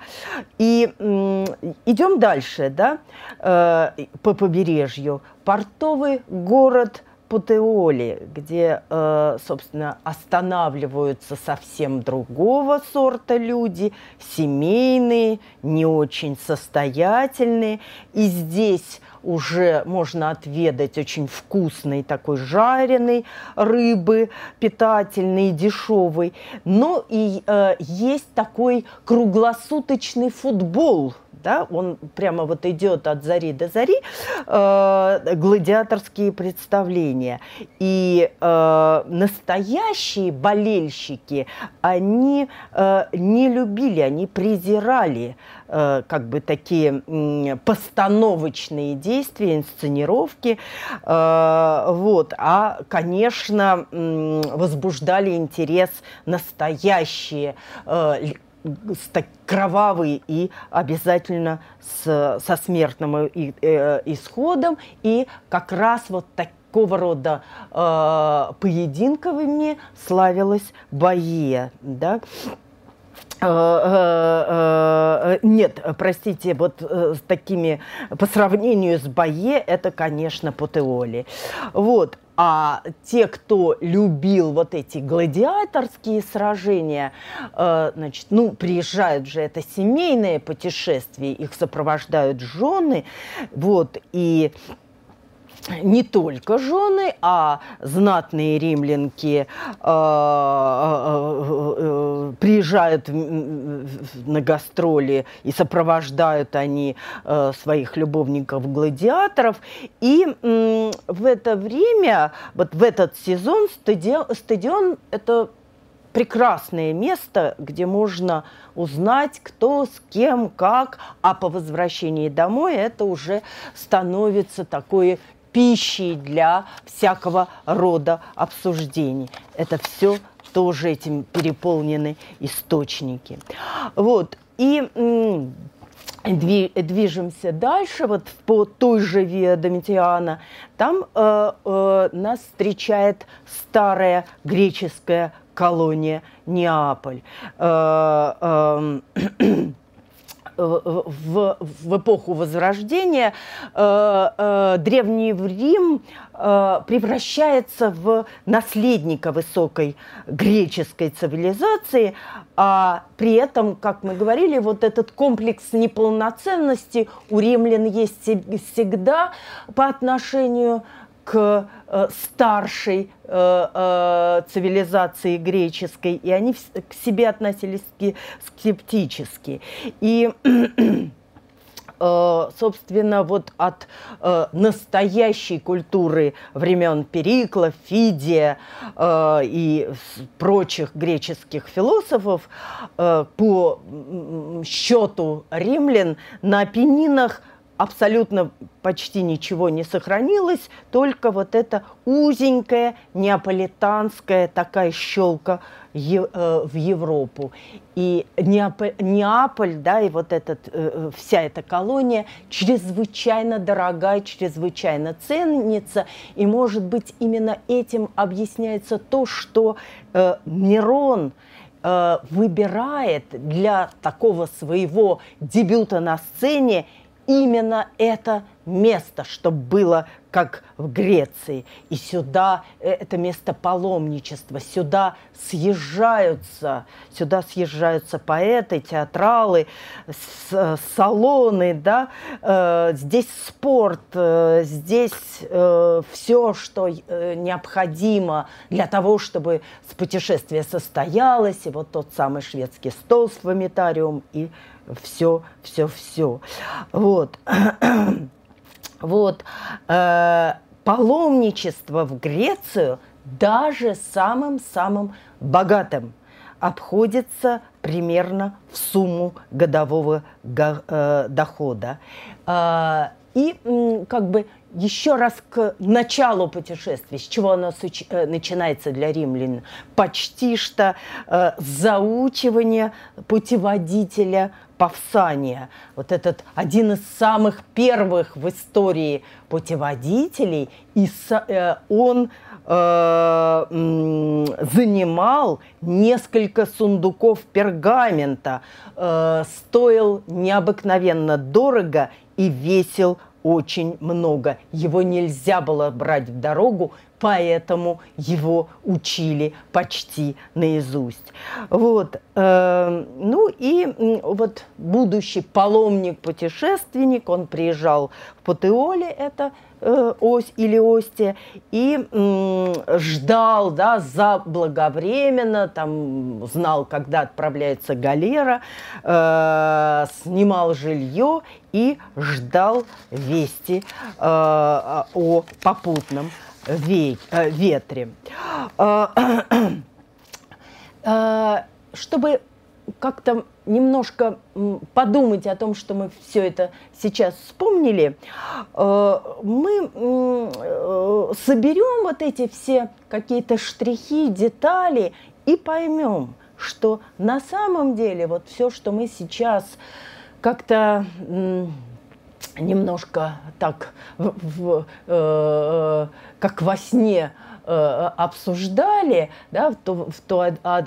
И э, идем дальше, да, э, по побережью. Портовый город Путеоли, где, э, собственно, останавливаются совсем другого сорта люди, семейные, не очень состоятельные. И здесь уже можно отведать очень вкусной такой жареной рыбы, питательной, дешевой. Но и э, есть такой круглосуточный футбол – да, он прямо вот идет от зари до зари, э, гладиаторские представления. И э, настоящие болельщики, они э, не любили, они презирали э, как бы такие э, постановочные действия, инсценировки, э, вот, а, конечно, э, возбуждали интерес настоящие э, так, кровавый и обязательно с, со смертным и, э, исходом. И как раз вот такого рода э, поединковыми славилась Баия. Да? Э, э, э, нет, простите, вот с такими, по сравнению с Бае, это, конечно, Потеоли. Вот. А те, кто любил вот эти гладиаторские сражения, значит, ну, приезжают же, это семейное путешествие, их сопровождают жены, вот, и не только жены, а знатные римлянки э, э, э, приезжают на гастроли и сопровождают они э, своих любовников-гладиаторов. И в это время, вот в этот сезон стадион, стадион это прекрасное место, где можно узнать, кто с кем, как, а по возвращении домой это уже становится такой пищей для всякого рода обсуждений. Это все тоже этим переполнены источники. Вот. И движемся дальше, вот по той же Виа Домитиана, там э, э, нас встречает старая греческая колония Неаполь. Э, э, в, в эпоху Возрождения э, э, Древний Рим э, превращается в наследника высокой греческой цивилизации, а при этом, как мы говорили, вот этот комплекс неполноценности у римлян есть всегда по отношению к э, старшей э, э, цивилизации греческой, и они к себе относились скептически. И собственно, вот от настоящей культуры времен Перикла, Фидия и прочих греческих философов по счету римлян на Апеннинах абсолютно почти ничего не сохранилось, только вот эта узенькая неаполитанская такая щелка э, в Европу. И Неаполь, Неаполь да, и вот этот, э, э, вся эта колония чрезвычайно дорогая, чрезвычайно ценится, и, может быть, именно этим объясняется то, что Нерон выбирает для такого своего дебюта на сцене именно это место, чтобы было как в Греции. И сюда, э, это место паломничества, сюда съезжаются, сюда съезжаются поэты, театралы, э, салоны, да, э, здесь спорт, здесь все, что необходимо для того, чтобы путешествие состоялось, и вот тот самый шведский стол с фомитариум и все, все, все. Вот. вот. Э, паломничество в Грецию даже самым-самым богатым обходится примерно в сумму годового э, дохода. Э, и как бы еще раз к началу путешествия, с чего оно э, начинается для римлян, почти что э, заучивание путеводителя Павсания. Вот этот один из самых первых в истории путеводителей, и э, он э, занимал несколько сундуков пергамента, э, стоил необыкновенно дорого и весил очень много. Его нельзя было брать в дорогу, поэтому его учили почти наизусть. Вот. Э, ну и вот будущий паломник-путешественник, он приезжал в Патеоле, это э, ось или ости, и ждал, да, заблаговременно, там знал, когда отправляется галера, э, снимал жилье и ждал вести о попутном Э, ветре. А, а, чтобы как-то немножко подумать о том, что мы все это сейчас вспомнили, э, мы э, соберем вот эти все какие-то штрихи, детали и поймем, что на самом деле вот все, что мы сейчас как-то немножко так, в, в, э, как во сне э, обсуждали, да, то, то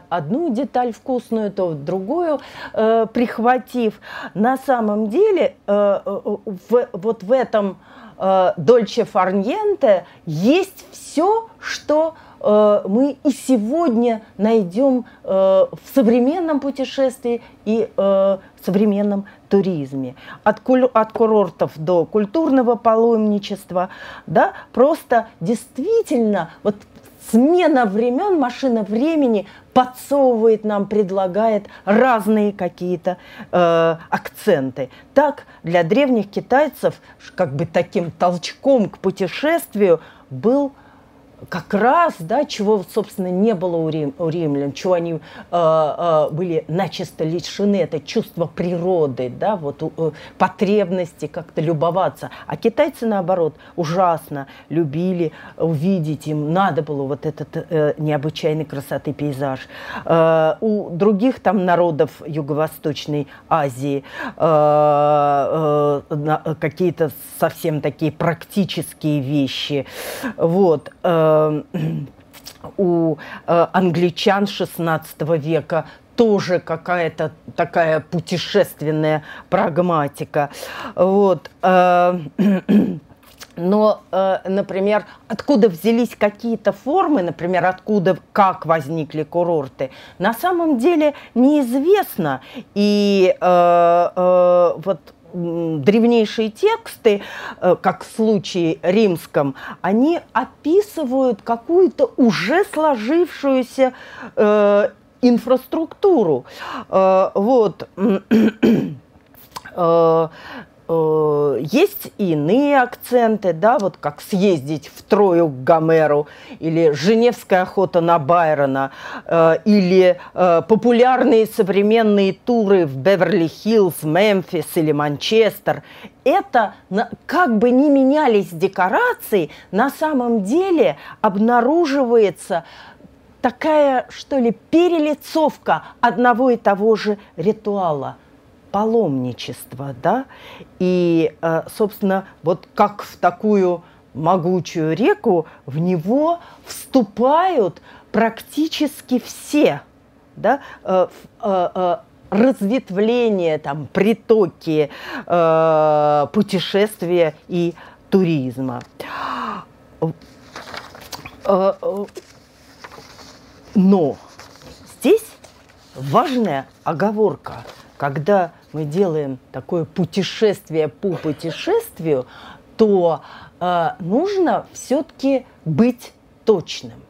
одну деталь вкусную, то другую э, прихватив. На самом деле э, э в, вот в этом э, Дольче Фарньенте есть все, что Э, мы и сегодня найдем э, в современном путешествии и э, в современном туризме. От, от курортов до культурного паломничества, да, просто действительно вот смена времен, машина времени подсовывает нам, предлагает разные какие-то э, акценты. Так для древних китайцев как бы таким толчком к путешествию был как раз, да, чего, собственно, не было у, рим, у римлян, чего они э, э, были начисто лишены, это чувство природы, да, вот э, потребности как-то любоваться. А китайцы, наоборот, ужасно любили увидеть, им надо было вот этот э, необычайной красоты пейзаж. Э, у других там народов Юго-Восточной Азии э, э, какие-то совсем такие практические вещи. Вот. Э, у э, англичан XVI века тоже какая-то такая путешественная прагматика. Вот. Э, но, э, например, откуда взялись какие-то формы, например, откуда, как возникли курорты, на самом деле неизвестно. И вот древнейшие тексты, э, как в случае римском, они описывают какую-то уже сложившуюся э, инфраструктуру. Э, вот. Есть иные акценты, да, вот как съездить в Трою к Гомеру, или Женевская охота на Байрона, э, или э, популярные современные туры в Беверли-Хиллз, Мемфис или Манчестер. Это, как бы ни менялись декорации, на самом деле обнаруживается такая, что ли, перелицовка одного и того же ритуала – паломничество, да, и, э, собственно, вот как в такую могучую реку в него вступают практически все, да, э, э, разветвления, там, притоки путешествия и туризма. Но здесь важная оговорка, когда мы делаем такое путешествие по путешествию, то э, нужно все-таки быть точным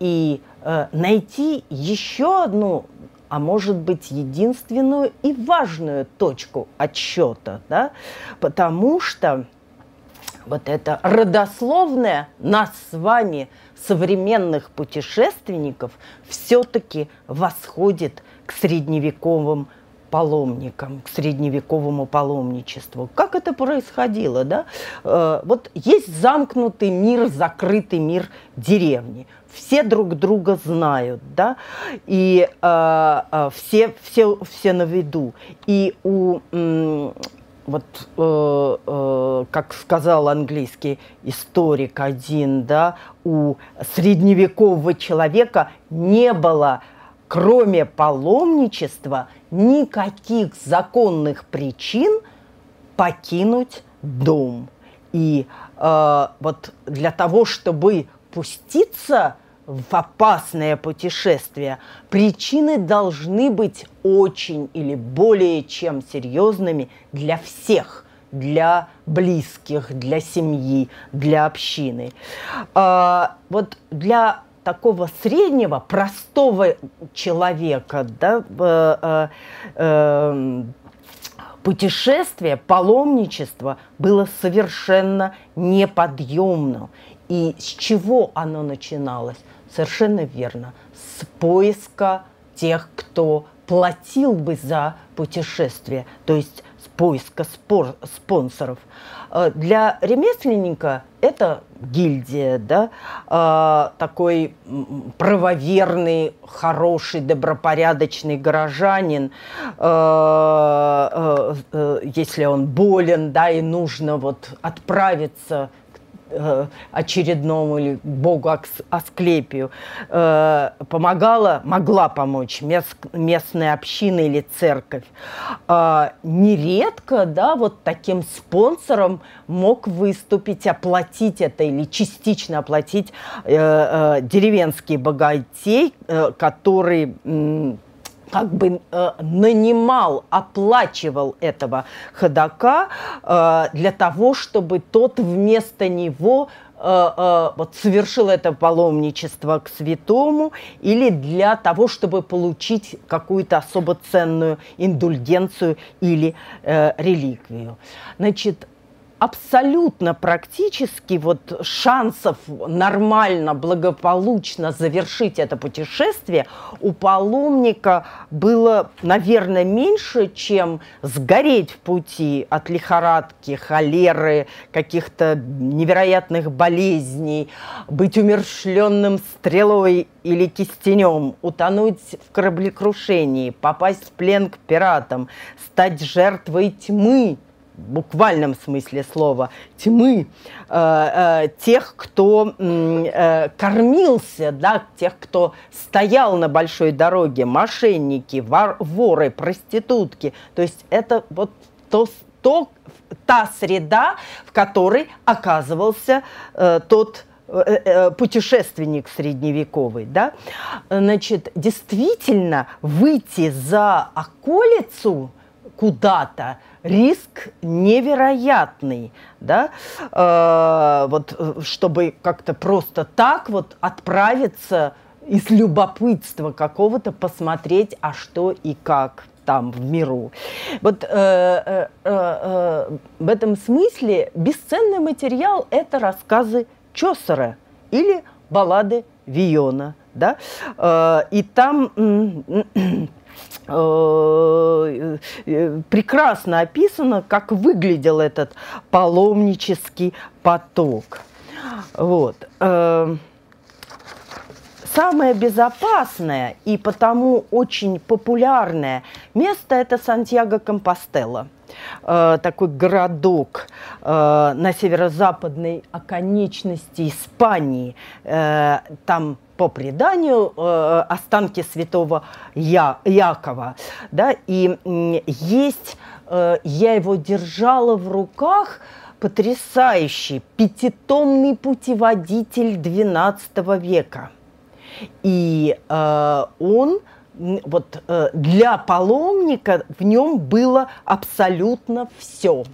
и э, найти еще одну, а может быть единственную и важную точку отсчета, да? потому что вот это родословное нас с вами современных путешественников все-таки восходит к средневековым паломникам, к средневековому паломничеству. Как это происходило, да? Э, вот есть замкнутый мир, закрытый мир деревни. Все друг друга знают, да, и э, э, все, все, все на виду. И у вот, э, э, как сказал английский историк один, да, у средневекового человека не было кроме паломничества, никаких законных причин покинуть дом. И э, вот для того, чтобы пуститься в опасное путешествие, причины должны быть очень или более чем серьезными для всех, для близких, для семьи, для общины. Э, вот для такого среднего, простого человека, да, э, э, путешествие, паломничество было совершенно неподъемным. И с чего оно начиналось? Совершенно верно. С поиска тех, кто платил бы за путешествие, то есть с поиска спор, спонсоров. Э, для ремесленника это гильдия, да, э, такой правоверный, хороший, добропорядочный горожанин, э, если он болен, да, и нужно вот отправиться очередному или богу Асклепию, э, помогала, могла помочь мест, местная община или церковь. Э, нередко, да, вот таким спонсором мог выступить, оплатить это или частично оплатить деревенский богатей, который как бы э, нанимал, оплачивал этого ходока э, для того, чтобы тот вместо него э, э, вот совершил это паломничество к святому или для того, чтобы получить какую-то особо ценную индульгенцию или э, реликвию. Значит, абсолютно практически вот шансов нормально, благополучно завершить это путешествие у паломника было, наверное, меньше, чем сгореть в пути от лихорадки, холеры, каких-то невероятных болезней, быть умершленным стрелой или кистенем, утонуть в кораблекрушении, попасть в плен к пиратам, стать жертвой тьмы, буквальном смысле слова, тьмы, э, э, тех, кто э, кормился, да, тех, кто стоял на большой дороге, мошенники, вор, воры, проститутки. То есть это вот то, то, та среда, в которой оказывался э, тот э, э, путешественник средневековый, да, значит, действительно выйти за околицу куда-то, риск невероятный, да, э, вот чтобы как-то просто так вот отправиться из любопытства какого-то посмотреть, а что и как там в миру. Вот э, э, э, э, в этом смысле бесценный материал это рассказы Чосера или баллады Виона, да, э, и там Э, э, прекрасно описано, как выглядел этот паломнический поток. Вот. Э, самое безопасное и потому очень популярное место – это Сантьяго-Компостела такой городок на северо-западной оконечности Испании. Там по преданию э, останки святого Я, Якова. Да, и э, есть, э, я его держала в руках, потрясающий пятитомный путеводитель XII века. И э, он вот э, для паломника в нем было абсолютно все.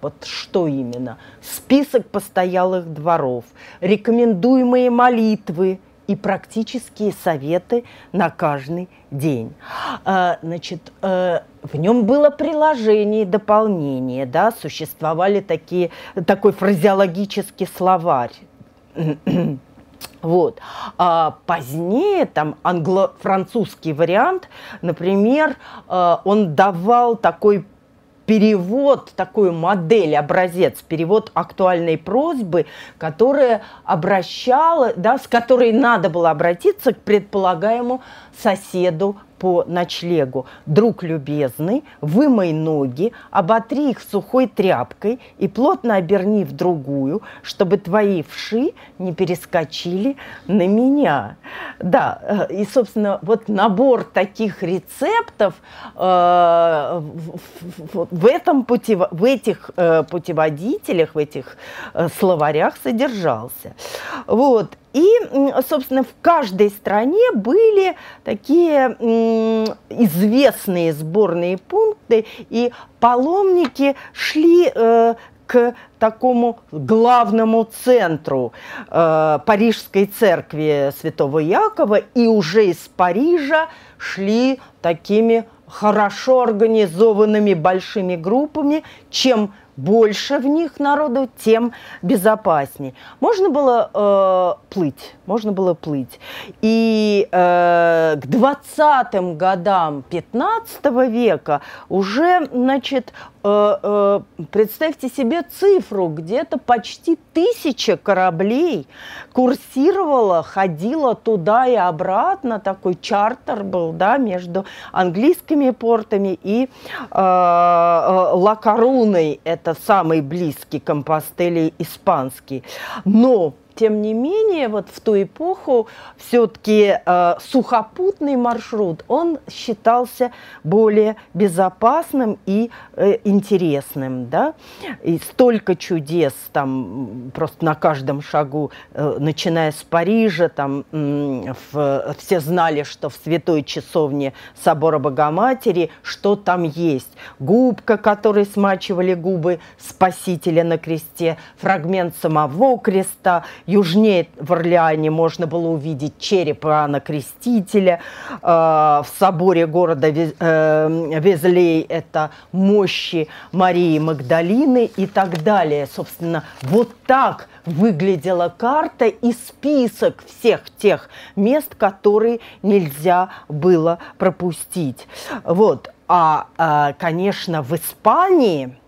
Вот что именно? Список постоялых дворов, рекомендуемые молитвы, и практические советы на каждый день. А, значит, э, в нем было приложение дополнение, да, существовали такие, такой фразеологический словарь. Вот. А позднее там англо-французский вариант, например, э, он давал такой перевод, такую модель, образец, перевод актуальной просьбы, которая обращала, да, с которой надо было обратиться к предполагаемому соседу по ночлегу. Друг любезный, вымой ноги, оботри их сухой тряпкой и плотно оберни в другую, чтобы твои вши не перескочили на меня. Да, э, и, собственно, вот набор таких рецептов э, в, этом путев... в этих э, путеводителях, в этих э, словарях содержался. Вот. И, собственно, в каждой стране были такие известные сборные пункты, и паломники шли э, к такому главному центру э, Парижской церкви Святого Якова, и уже из Парижа шли такими хорошо организованными большими группами, чем больше в них народу, тем безопасней. Можно было э, плыть, можно было плыть. И э, к 20-м годам 15 века уже, значит, э, э, представьте себе цифру, где-то почти тысяча кораблей курсировала, ходила туда и обратно, такой чартер был, да, между английскими портами и э, э, Лакаруной, это самый близкий Компостели испанский. Но тем не менее, вот в ту эпоху все-таки э, сухопутный маршрут, он считался более безопасным и э, интересным, да, и столько чудес там просто на каждом шагу, э, начиная с Парижа, там э, в, все знали, что в святой часовне собора Богоматери, что там есть. Губка, которой смачивали губы Спасителя на кресте, фрагмент самого креста, южнее в Орлеане можно было увидеть череп Иоанна Крестителя. В соборе города Везлей это мощи Марии Магдалины и так далее. Собственно, вот так выглядела карта и список всех тех мест, которые нельзя было пропустить. Вот. А, а конечно, в Испании Э,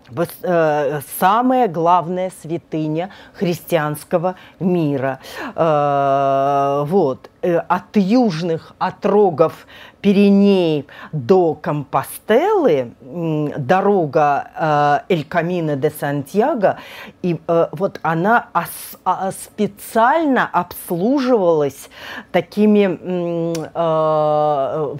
самая главная святыня христианского мира. Э, вот. Э, от южных отрогов Пиренеев до Компостелы, дорога Эль Камино де Сантьяго, и вот она а, специально обслуживалась такими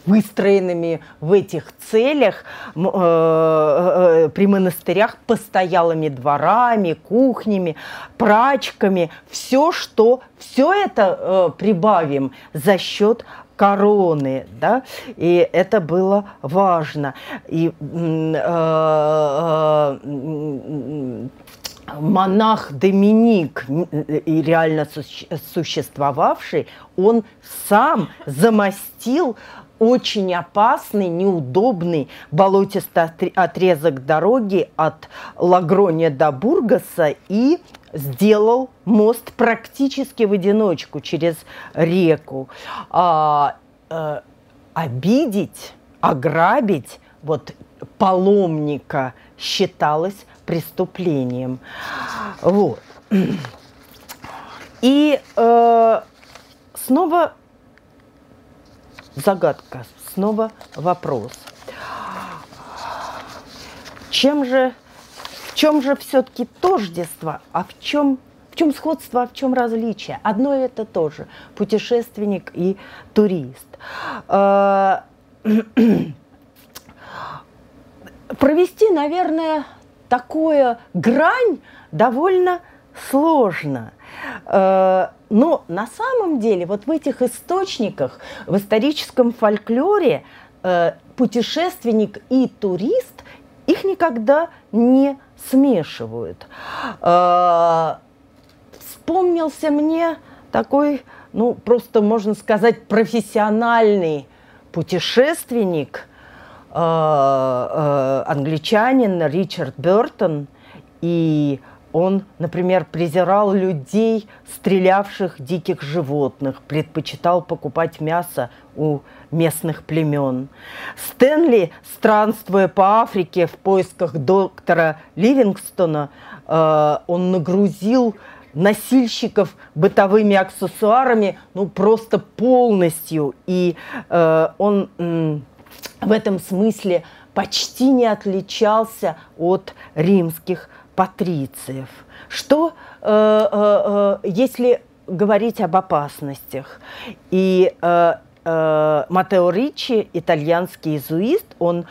выстроенными в этих целях при монастырях постоялыми дворами, кухнями, прачками, все, что все это э, за счет короны, да, и это было важно. И э, э, монах Доминик, и реально существовавший, он сам замостил очень опасный, неудобный болотистый отрезок дороги от Лагрония до Бургаса и сделал мост практически в одиночку через реку. А, а, обидеть, ограбить вот паломника считалось преступлением. Вот. И э, снова загадка, снова вопрос. Чем же, в чем же все-таки тождество, а в чем, в чем сходство, а в чем различие? Одно и это тоже путешественник и турист. А, провести, наверное, такую грань довольно сложно. А, но на самом деле вот в этих источниках, в историческом фольклоре э, путешественник и турист их никогда не смешивают. Э, вспомнился мне такой, ну просто можно сказать, профессиональный путешественник, э, э, англичанин Ричард Бертон и он, например, презирал людей, стрелявших диких животных, предпочитал покупать мясо у местных племен. Стэнли, странствуя по Африке в поисках доктора Ливингстона, э, он нагрузил носильщиков бытовыми аксессуарами, ну просто полностью. И э, он э, в этом смысле почти не отличался от римских патрициев. Что, э, э, э, если говорить об опасностях? И э, Матео Ричи, итальянский иезуист, он,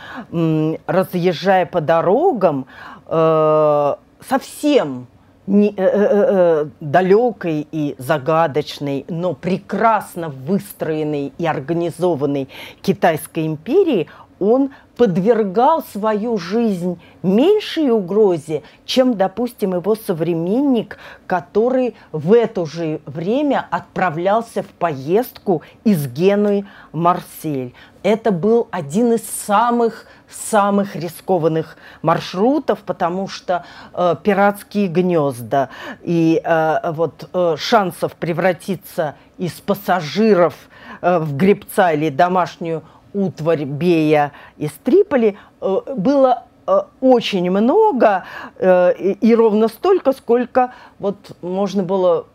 разъезжая по дорогам, э, совсем не, э, э, э, далекой и загадочной, но прекрасно выстроенной и организованной Китайской империи, он подвергал свою жизнь меньшей угрозе, чем, допустим, его современник, который в это же время отправлялся в поездку из Генуи Марсель. Это был один из самых самых рискованных маршрутов, потому что э, пиратские гнезда и э, вот э, шансов превратиться из пассажиров э, в гребца или домашнюю утварь Бея из Триполи э, было э, очень много э, и ровно столько, сколько вот можно было,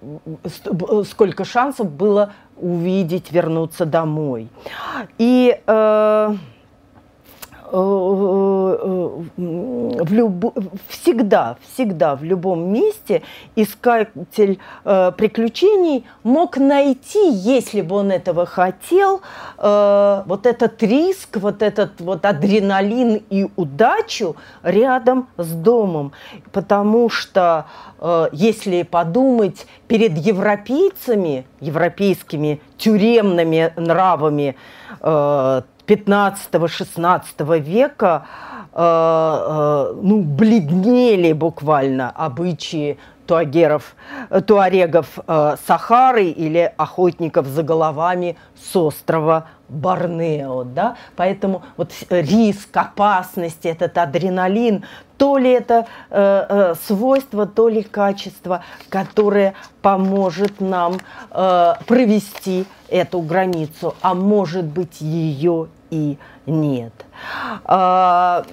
сколько шансов было увидеть, вернуться домой. И Э, в люб... всегда, всегда в любом месте искатель э, приключений мог найти, если бы он этого хотел, э, вот этот риск, вот этот вот адреналин и удачу рядом с домом. Потому что, э, если подумать, перед европейцами, европейскими тюремными нравами, э, 15-16 века ну, бледнели буквально обычаи туагеров, туарегов э, Сахары или охотников за головами с острова Борнео, да, поэтому вот риск, опасность, этот адреналин, то ли это э, э, свойство, то ли качество, которое поможет нам э, провести эту границу, а может быть ее и нет. Э,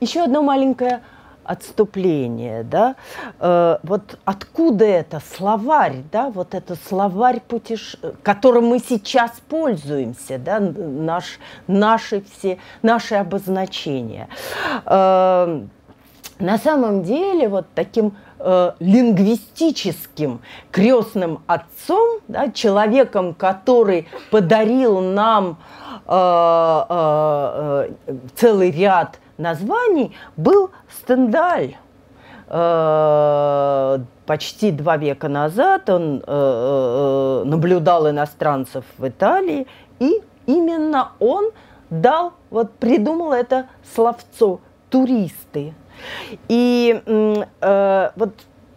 еще одно маленькое отступление, да, э, вот откуда это словарь, да, вот это словарь путеш... которым мы сейчас пользуемся, да, наш, наши все, наши обозначения. Э, на самом деле вот таким э, лингвистическим крестным отцом, да, человеком, который подарил нам э, э, э целый ряд названий был Стендаль. Э, почти два века назад он э, э, наблюдал иностранцев в Италии, и именно он дал, вот придумал это словцо «туристы». И вот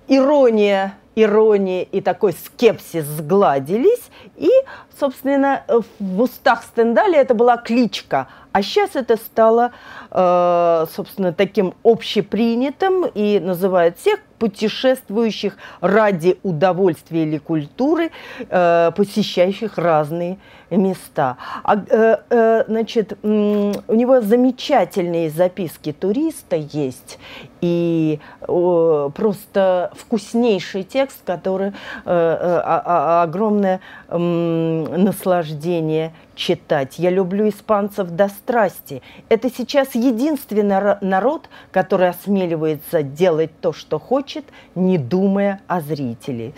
ирония ирония и такой скепсис сгладились, и, собственно, в устах Стендаля это была кличка а сейчас это стало, э, собственно, таким общепринятым и называют всех путешествующих ради удовольствия или культуры, э, посещающих разные места. А, э, э, значит, у него замечательные записки туриста есть, и э, просто вкуснейший текст, который э, э, огромное э, наслаждение читать. Я люблю испанцев до страсти. Это сейчас единственный народ, который осмеливается делать то, что хочет, не думая о зрителе.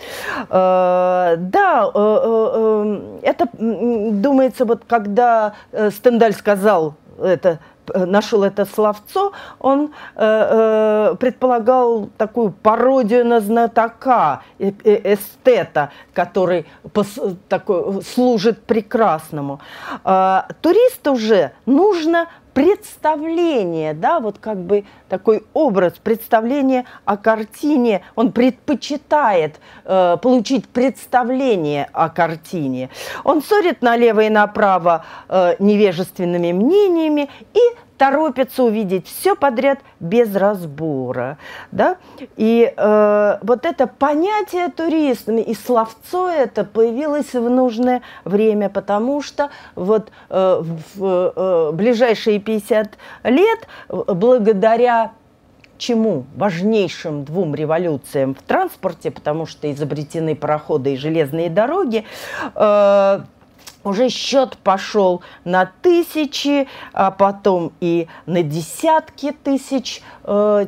Э, да, э, э, это, думается, вот когда Стендаль сказал это нашел это словцо, он э, э, предполагал такую пародию на знатока, э, э, эстета, который пос, такой, служит прекрасному. Э, туристу уже нужно представление, да, вот как бы такой образ, представление о картине, он предпочитает э, получить представление о картине. Он ссорит налево и направо э, невежественными мнениями и торопятся увидеть все подряд без разбора. Да? И э, вот это понятие туризма и словцо это появилось в нужное время, потому что вот э, в э, ближайшие 50 лет благодаря чему? Важнейшим двум революциям в транспорте, потому что изобретены пароходы и железные дороги, э, уже счет пошел на тысячи, а потом и на десятки тысяч э,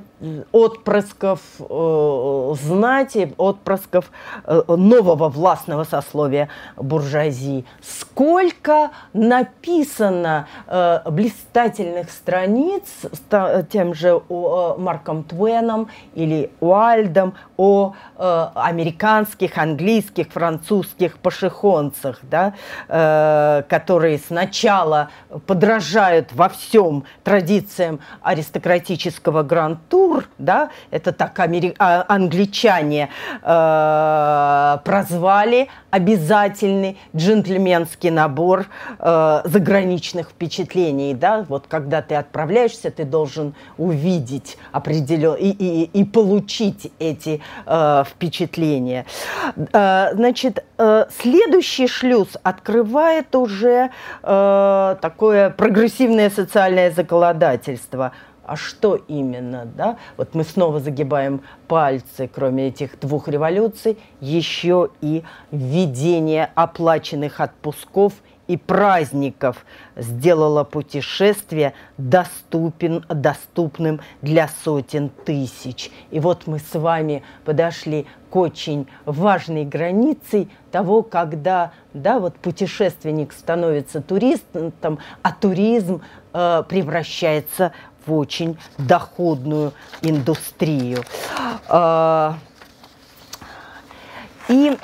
отпрысков э, знати, отпрысков э, нового властного сословия буржуазии. Сколько написано э, блистательных страниц с тем же о, Марком Твеном или Уальдом о э, американских, английских, французских пошехонцах, да, э, которые сначала подражают во всем традициям аристократического грантур, да, это так амери... а, англичане э, прозвали обязательный джентльменский набор э, заграничных впечатлений, да, вот когда ты отправляешься, ты должен увидеть определен и, и, и получить эти э, впечатления. Э, значит, э, следующий шлюз открывает уже э, такое прогрессивное социальное законодательство – а что именно, да? Вот мы снова загибаем пальцы, кроме этих двух революций, еще и введение оплаченных отпусков и праздников сделало путешествие доступен, доступным для сотен тысяч. И вот мы с вами подошли к очень важной границе того, когда да, вот путешественник становится туристом, а туризм э, превращается в очень доходную индустрию. А, и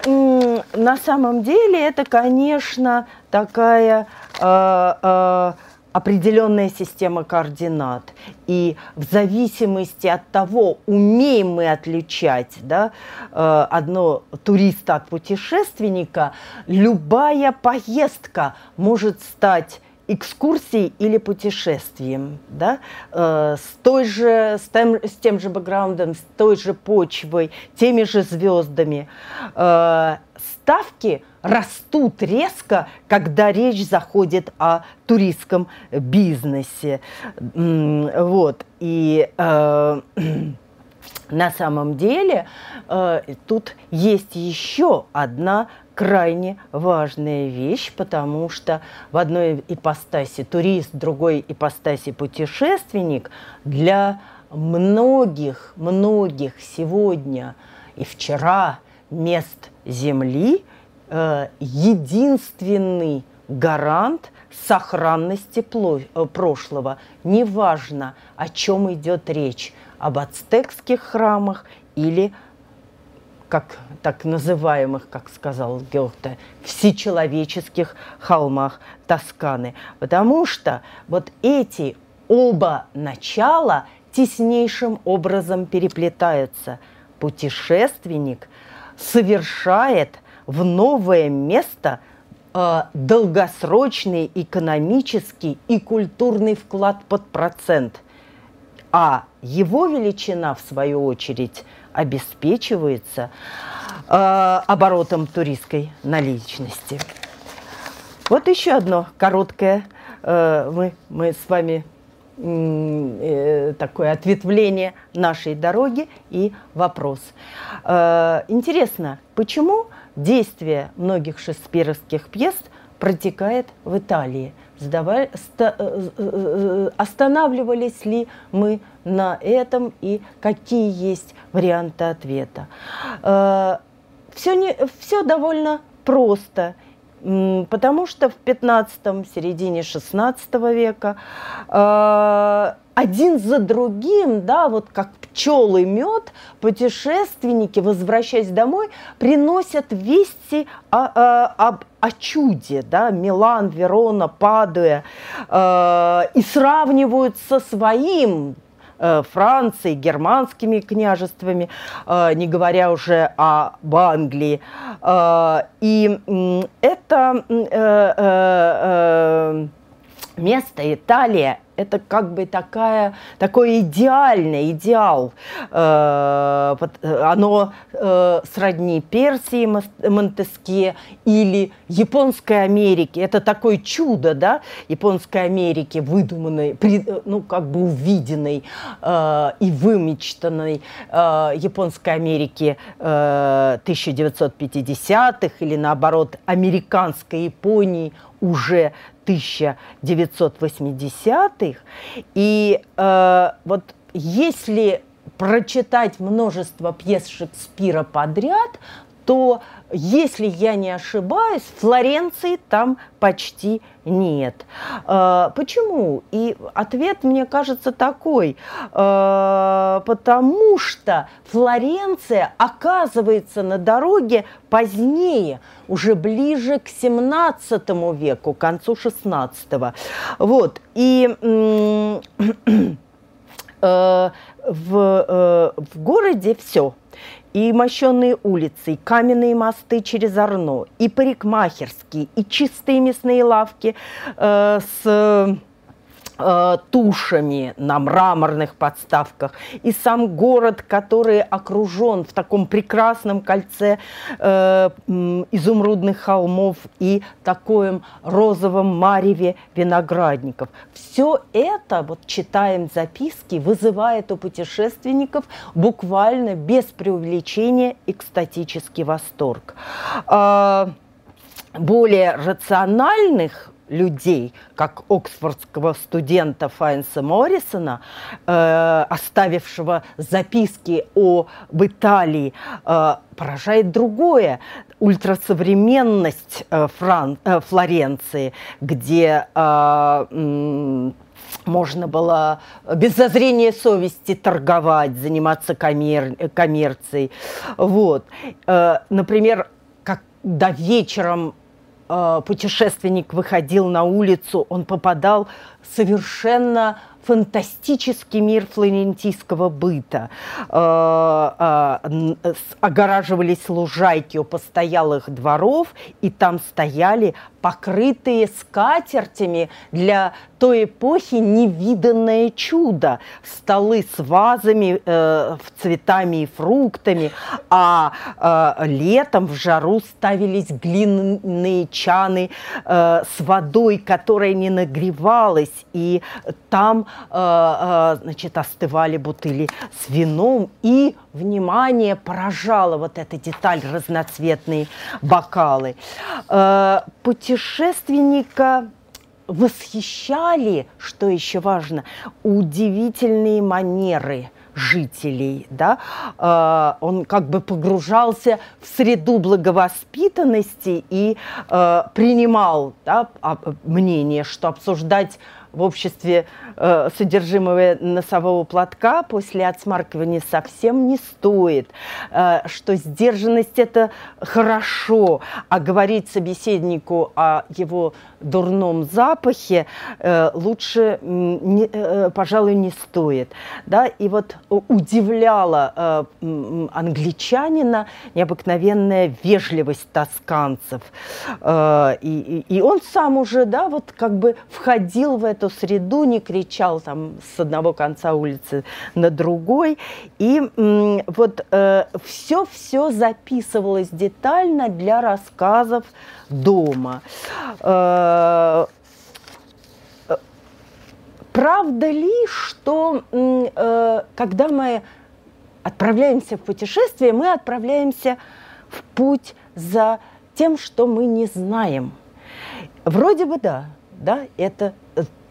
на самом деле это, конечно, такая а, а, определенная система координат. И в зависимости от того, умеем мы отличать да, э, одно туриста от путешественника, любая поездка может стать экскурсией или путешествием, да, э, с, той же, с, тем, с тем же бэкграундом, с той же почвой, теми же звездами. Э, ставки растут резко, когда речь заходит о туристском бизнесе. Вот. И э, на самом деле э, тут есть еще одна крайне важная вещь, потому что в одной ипостаси турист, в другой ипостаси путешественник для многих, многих сегодня и вчера мест Земли э, единственный гарант сохранности э, прошлого. Неважно, о чем идет речь, об ацтекских храмах или как так называемых, как сказал Гёте, всечеловеческих холмах Тосканы. Потому что вот эти оба начала теснейшим образом переплетаются. Путешественник совершает в новое место э, долгосрочный экономический и культурный вклад под процент. А его величина, в свою очередь, обеспечивается э, оборотом туристской наличности. Вот еще одно короткое э, мы, мы с вами такое ответвление нашей дороги и вопрос. Э, интересно, почему действие многих шекспировских пьес протекает в Италии? Сдавали, ста, э, э, э, останавливались ли мы на этом и какие есть варианты ответа. Все, не, все довольно просто, потому что в 15-м, середине 16 века один за другим, да, вот как пчелы мед, путешественники, возвращаясь домой, приносят вести о, о, об, о чуде, да, Милан, Верона, Падуя, э, и сравнивают со своим э, Францией, германскими княжествами, э, не говоря уже об Англии. Э, и это место Италия это как бы такая, такой идеальный идеал. Э, оно э, сродни Персии, Монтеске или Японской Америки. Это такое чудо, да, Японской Америки, выдуманной, ну, как бы увиденной э, и вымечтанной Японской Америки 1950-х или, наоборот, американской Японии уже 1980-х. И э, вот если прочитать множество пьес Шекспира подряд, то, если я не ошибаюсь, Флоренции там почти нет. Э, почему? И ответ, мне кажется, такой. Э, потому что Флоренция оказывается на дороге позднее, уже ближе к 17 веку, к концу 16 -го. Вот. И э, в, в городе все и мощенные улицы, и каменные мосты через Арно, и парикмахерские, и чистые мясные лавки э, с Э, тушами на мраморных подставках, и сам город, который окружен в таком прекрасном кольце э, изумрудных холмов и таком розовом мареве виноградников. Все это, вот читаем записки, вызывает у путешественников буквально без преувеличения экстатический восторг. Э, более рациональных людей, как оксфордского студента Файнса Моррисона, э, оставившего записки о в Италии, э, поражает другое. Ультрасовременность э, Фран, э, Флоренции, где э, можно было без зазрения совести торговать, заниматься коммер... коммерцией. Вот. Э, например, когда вечером Э, путешественник выходил на улицу, он попадал совершенно фантастический мир флорентийского быта. Э, э, огораживались лужайки у постоялых дворов, и там стояли покрытые скатертями для той эпохи невиданное чудо. Столы с вазами, э, цветами и фруктами, а э, летом в жару ставились глиняные чаны э, с водой, которая не нагревалась, и там э, э, значит, остывали бутыли с вином, и, внимание, поражала вот эта деталь, разноцветные бокалы. Э, путешественника восхищали, что еще важно, удивительные манеры жителей, да, э, он как бы погружался в среду благовоспитанности и э, принимал да, мнение, что обсуждать в обществе э, содержимого носового платка после отсмаркивания совсем не стоит, э, что сдержанность это хорошо, а говорить собеседнику о его дурном запахе э, лучше, не, э, пожалуй, не стоит. Да? И вот удивляла э, англичанина необыкновенная вежливость тосканцев. Э, и, и он сам уже, да, вот как бы входил в эту среду, не кричал там с одного конца улицы на другой. И э, вот все-все записывалось детально для рассказов дома. Э, правда ли, что э, когда мы отправляемся в путешествие, мы отправляемся в путь за тем, что мы не знаем? Вроде бы да, да, это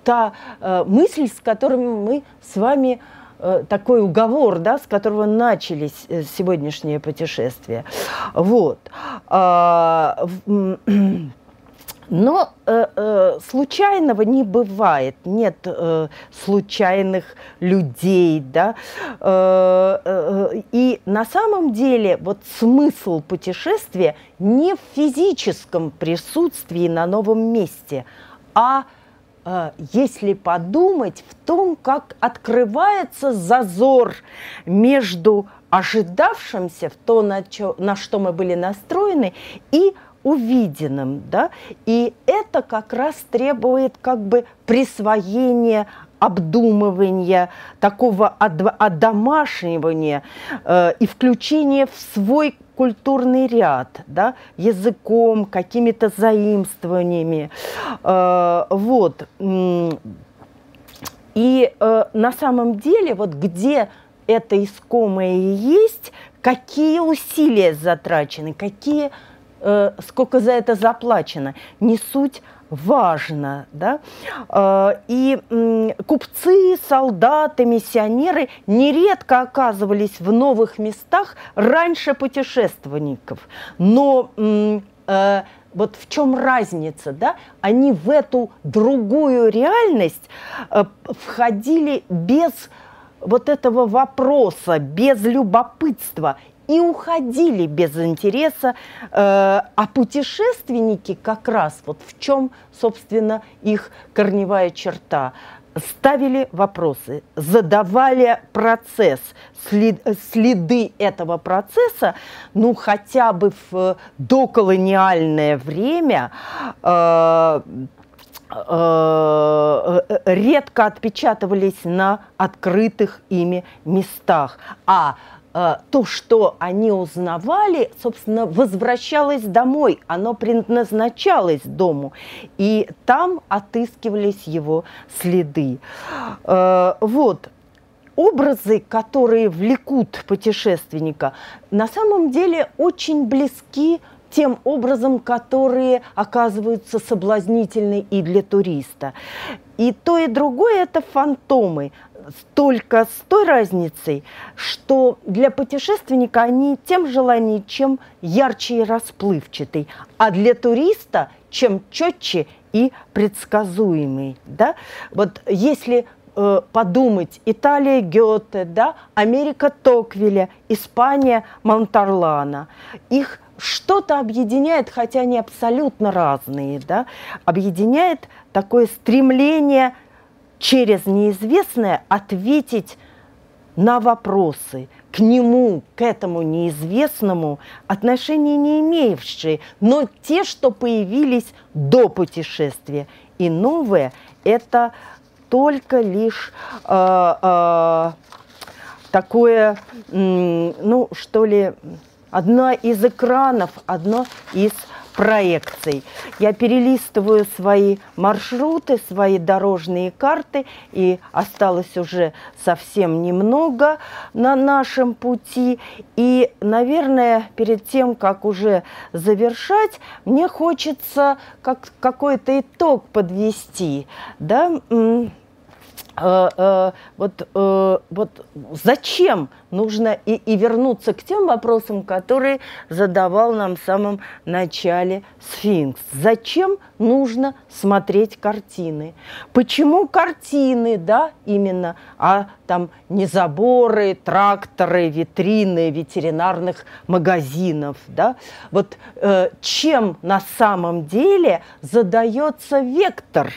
та э, мысль, с которой мы с вами э, такой уговор, да, с которого начались э, сегодняшнее путешествие. Вот. А, но э, э, случайного не бывает, нет э, случайных людей, да. Э, э, и на самом деле вот смысл путешествия не в физическом присутствии на новом месте, а э, если подумать в том, как открывается зазор между ожидавшимся, в то, на, чё, на что мы были настроены, и увиденным, да, и это как раз требует как бы присвоения обдумывания, такого одомашнивания э, и включения в свой культурный ряд, да, языком, какими-то заимствованиями. Э, вот. И э, на самом деле, вот где это искомое есть, какие усилия затрачены, какие э, сколько за это заплачено, не суть важно. Да? Э, и купцы, солдаты, миссионеры нередко оказывались в новых местах раньше путешественников. Но э, вот в чем разница, да? Они в эту другую реальность э, входили без вот этого вопроса, без любопытства и уходили без интереса, э, а путешественники как раз вот в чем, собственно, их корневая черта ставили вопросы, задавали процесс, след, следы этого процесса, ну хотя бы в доколониальное время э, э, редко отпечатывались на открытых ими местах, а то, что они узнавали, собственно, возвращалось домой, оно предназначалось дому, и там отыскивались его следы. Э, вот. Образы, которые влекут путешественника, на самом деле очень близки тем образом, которые оказываются соблазнительны и для туриста. И то, и другое – это фантомы только с той разницей, что для путешественника они тем желаннее, чем ярче и расплывчатый, а для туриста чем четче и предсказуемый. Да? Вот если э, подумать, Италия Гёте, да, Америка Токвеля, Испания Монтарлана, их что-то объединяет, хотя они абсолютно разные, да, объединяет такое стремление через неизвестное ответить на вопросы, к нему, к этому неизвестному, отношения не имеющие, но те, что появились до путешествия. И новое – это только лишь э, э, такое, э, ну, что ли, одна из экранов, одно из проекций. Я перелистываю свои маршруты, свои дорожные карты, и осталось уже совсем немного на нашем пути. И, наверное, перед тем, как уже завершать, мне хочется как какой-то итог подвести. Да? Э, э, вот, э, вот зачем нужно и, и вернуться к тем вопросам, которые задавал нам в самом начале сфинкс. Зачем нужно смотреть картины? Почему картины, да, именно, а там не заборы, тракторы, витрины ветеринарных магазинов, да? Вот э, чем на самом деле задается вектор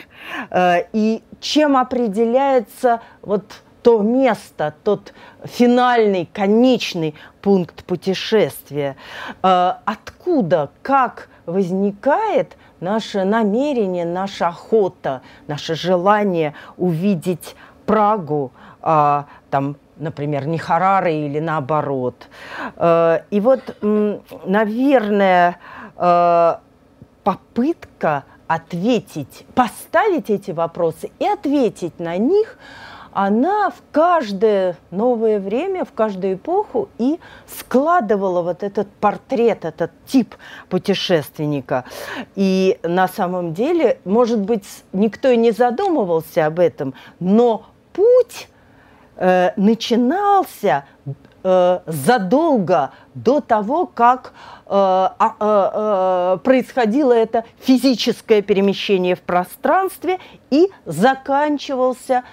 э, и чем определяется вот то место, тот финальный, конечный пункт путешествия. Э, откуда, как возникает наше намерение, наша охота, наше желание увидеть Прагу, а, там, например, не Харары или наоборот. Э, и вот, наверное, э, попытка ответить, поставить эти вопросы и ответить на них, она в каждое новое время, в каждую эпоху и складывала вот этот портрет, этот тип путешественника. И на самом деле, может быть, никто и не задумывался об этом, но путь э, начинался задолго до того, как э, э, э, происходило это физическое перемещение в пространстве и заканчивался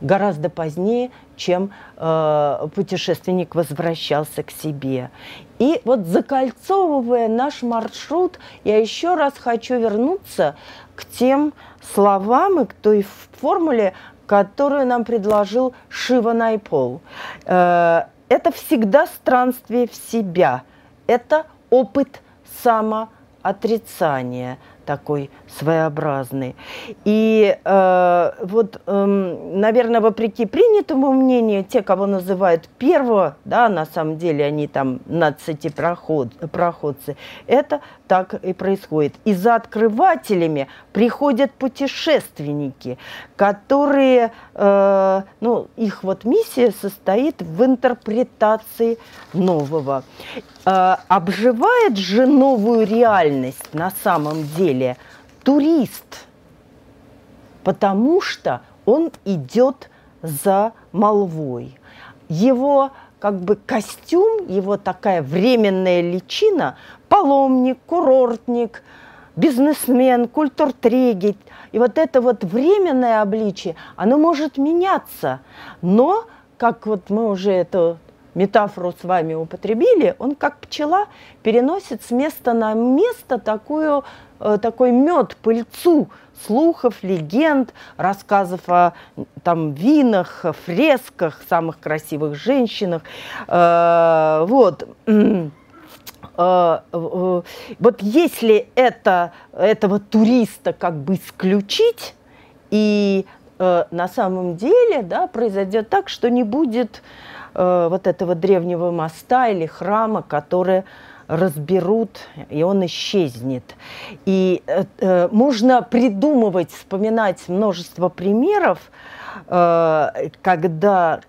гораздо позднее, чем э, путешественник возвращался к себе. И вот закольцовывая наш маршрут, я еще раз хочу вернуться к тем словам и к той формуле, которую нам предложил Шива Найпол. Э, это всегда странствие в себя, это опыт самоотрицания такой своеобразный. И э, вот, э, наверное, вопреки принятому мнению, те, кого называют первого, да, на самом деле они там нацати проход, проходцы, это так и происходит. И за открывателями приходят путешественники, которые, э, ну, их вот миссия состоит в интерпретации нового. Э, обживает же новую реальность на самом деле турист, потому что он идет за молвой. Его как бы костюм, его такая временная личина, паломник, курортник, бизнесмен, культуртрегель. И вот это вот временное обличие, оно может меняться. Но, как вот мы уже эту метафору с вами употребили, он как пчела переносит с места на место такую, э, такой мед, пыльцу слухов, легенд, рассказов о там, винах, фресках, самых красивых женщинах. Э, вот. Э, вот если это, этого туриста как бы исключить, и на самом деле да, произойдет так, что не будет э, вот этого древнего моста или храма, который разберут, и он исчезнет. И э, э, можно придумывать, вспоминать множество примеров, э, когда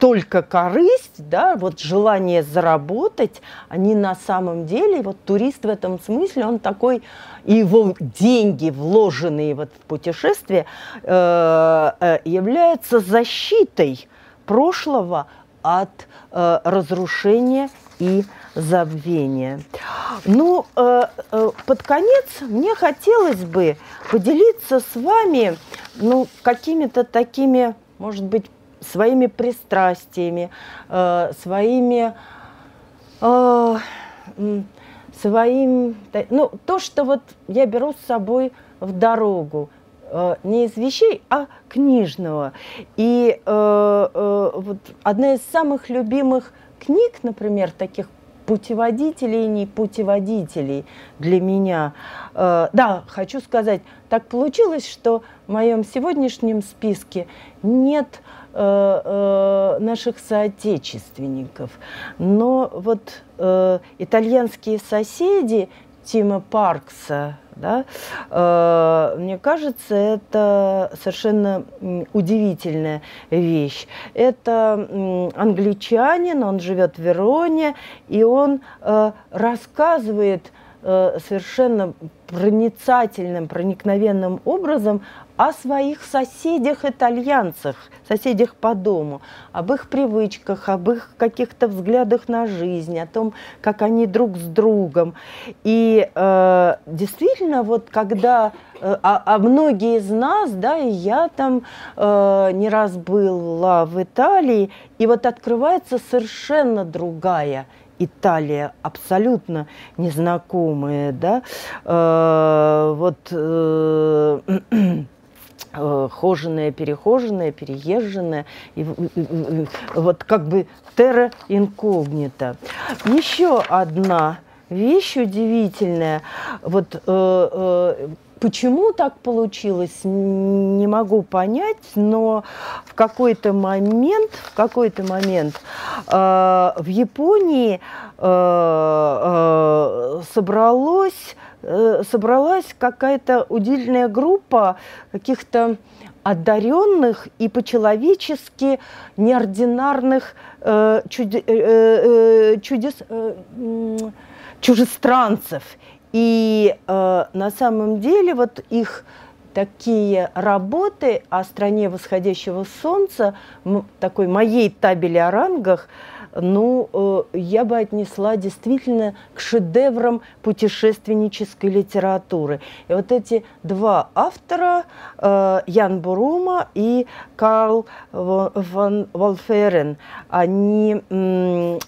только корысть, да, вот желание заработать, они на самом деле, вот турист в этом смысле, он такой, его деньги, вложенные вот в путешествие, э, э, являются защитой прошлого от э, разрушения и забвения. Ну, э, э, под конец мне хотелось бы поделиться с вами ну, какими-то такими, может быть, своими пристрастиями, э, своими, э, своим, ну, то, что вот я беру с собой в дорогу, не из вещей, а книжного. И э, э, вот одна из самых любимых книг, например, таких путеводителей и не путеводителей для меня. Э, да, хочу сказать, так получилось, что в моем сегодняшнем списке нет э, э, наших соотечественников. Но вот итальянские соседи Тима Паркса, да, э, мне кажется, это совершенно удивительная вещь. Это англичанин, он живет в Вероне, и он э, рассказывает совершенно проницательным, проникновенным образом о своих соседях-итальянцах, соседях по дому, об их привычках, об их каких-то взглядах на жизнь, о том, как они друг с другом. И э, действительно, вот когда э, а, а многие из нас, да, и я там э, не раз была в Италии, и вот открывается совершенно другая Италия абсолютно незнакомая, да, э, вот э, Э, хоженое, перехоженное, переезженное, и, вот как бы терра инкогнита. Еще одна вещь удивительная, вот э, э, Почему так получилось, не могу понять, но в какой-то момент, в какой-то момент э, в Японии э, э, собралось Э, собралась какая-то удивительная группа каких-то одаренных и по-человечески неординарных э, чуде, э, э, чудес, э, чужестранцев. И э, на самом деле вот их такие работы о стране восходящего солнца, такой моей табели о рангах – ну, э, я бы отнесла действительно к шедеврам путешественнической литературы. И вот эти два автора, э, Ян Бурума и Карл ван Волферен, они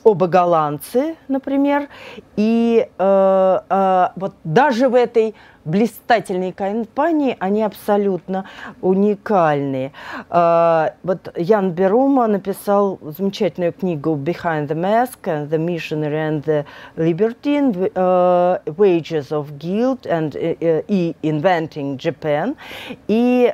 оба голландцы, например, и э, вот даже в этой блистательные компании, они абсолютно уникальные. А, вот Ян Берума написал замечательную книгу «Behind the Mask», «The Missionary and the Libertine», uh, «Wages of Guilt» and uh, «Inventing Japan». И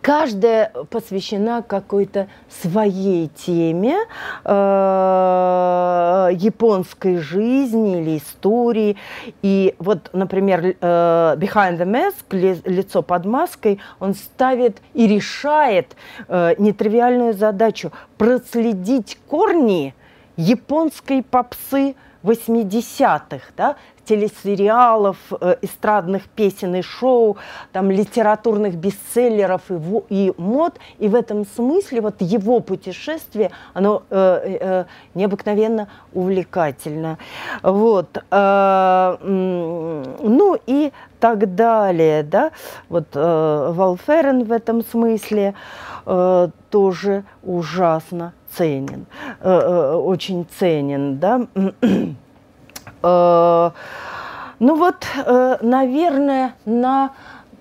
каждая посвящена какой-то своей теме э, японской жизни или истории. И вот, например, э, Behind the Mask, лицо под маской, он ставит и решает э, нетривиальную задачу проследить корни японской попсы 80-х, да, телесериалов, э, эстрадных песен и шоу, там, литературных бестселлеров и, и мод. И в этом смысле вот его путешествие, оно э, э, необыкновенно увлекательно. Вот. Э, ну и так далее, да, вот э, Валферен в этом смысле э, тоже ужасно ценен, э, э, очень ценен, да. Э, ну вот, э, наверное, на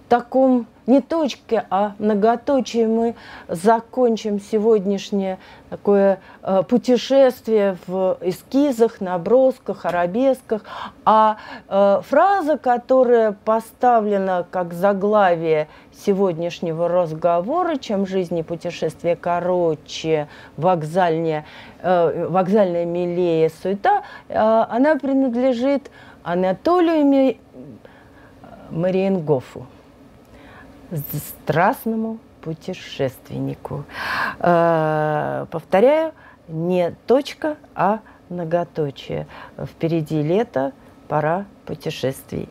таком не точке, а многоточии мы закончим сегодняшнее такое э, путешествие в эскизах, набросках, арабесках. А фраза, которая поставлена как заглавие сегодняшнего разговора, чем жизнь и путешествие короче, вокзальная, вокзальная милее суета, она принадлежит Анатолию Мариенгофу, страстному путешественнику. Э, повторяю, не точка, а многоточие. Впереди лето, пора путешествий.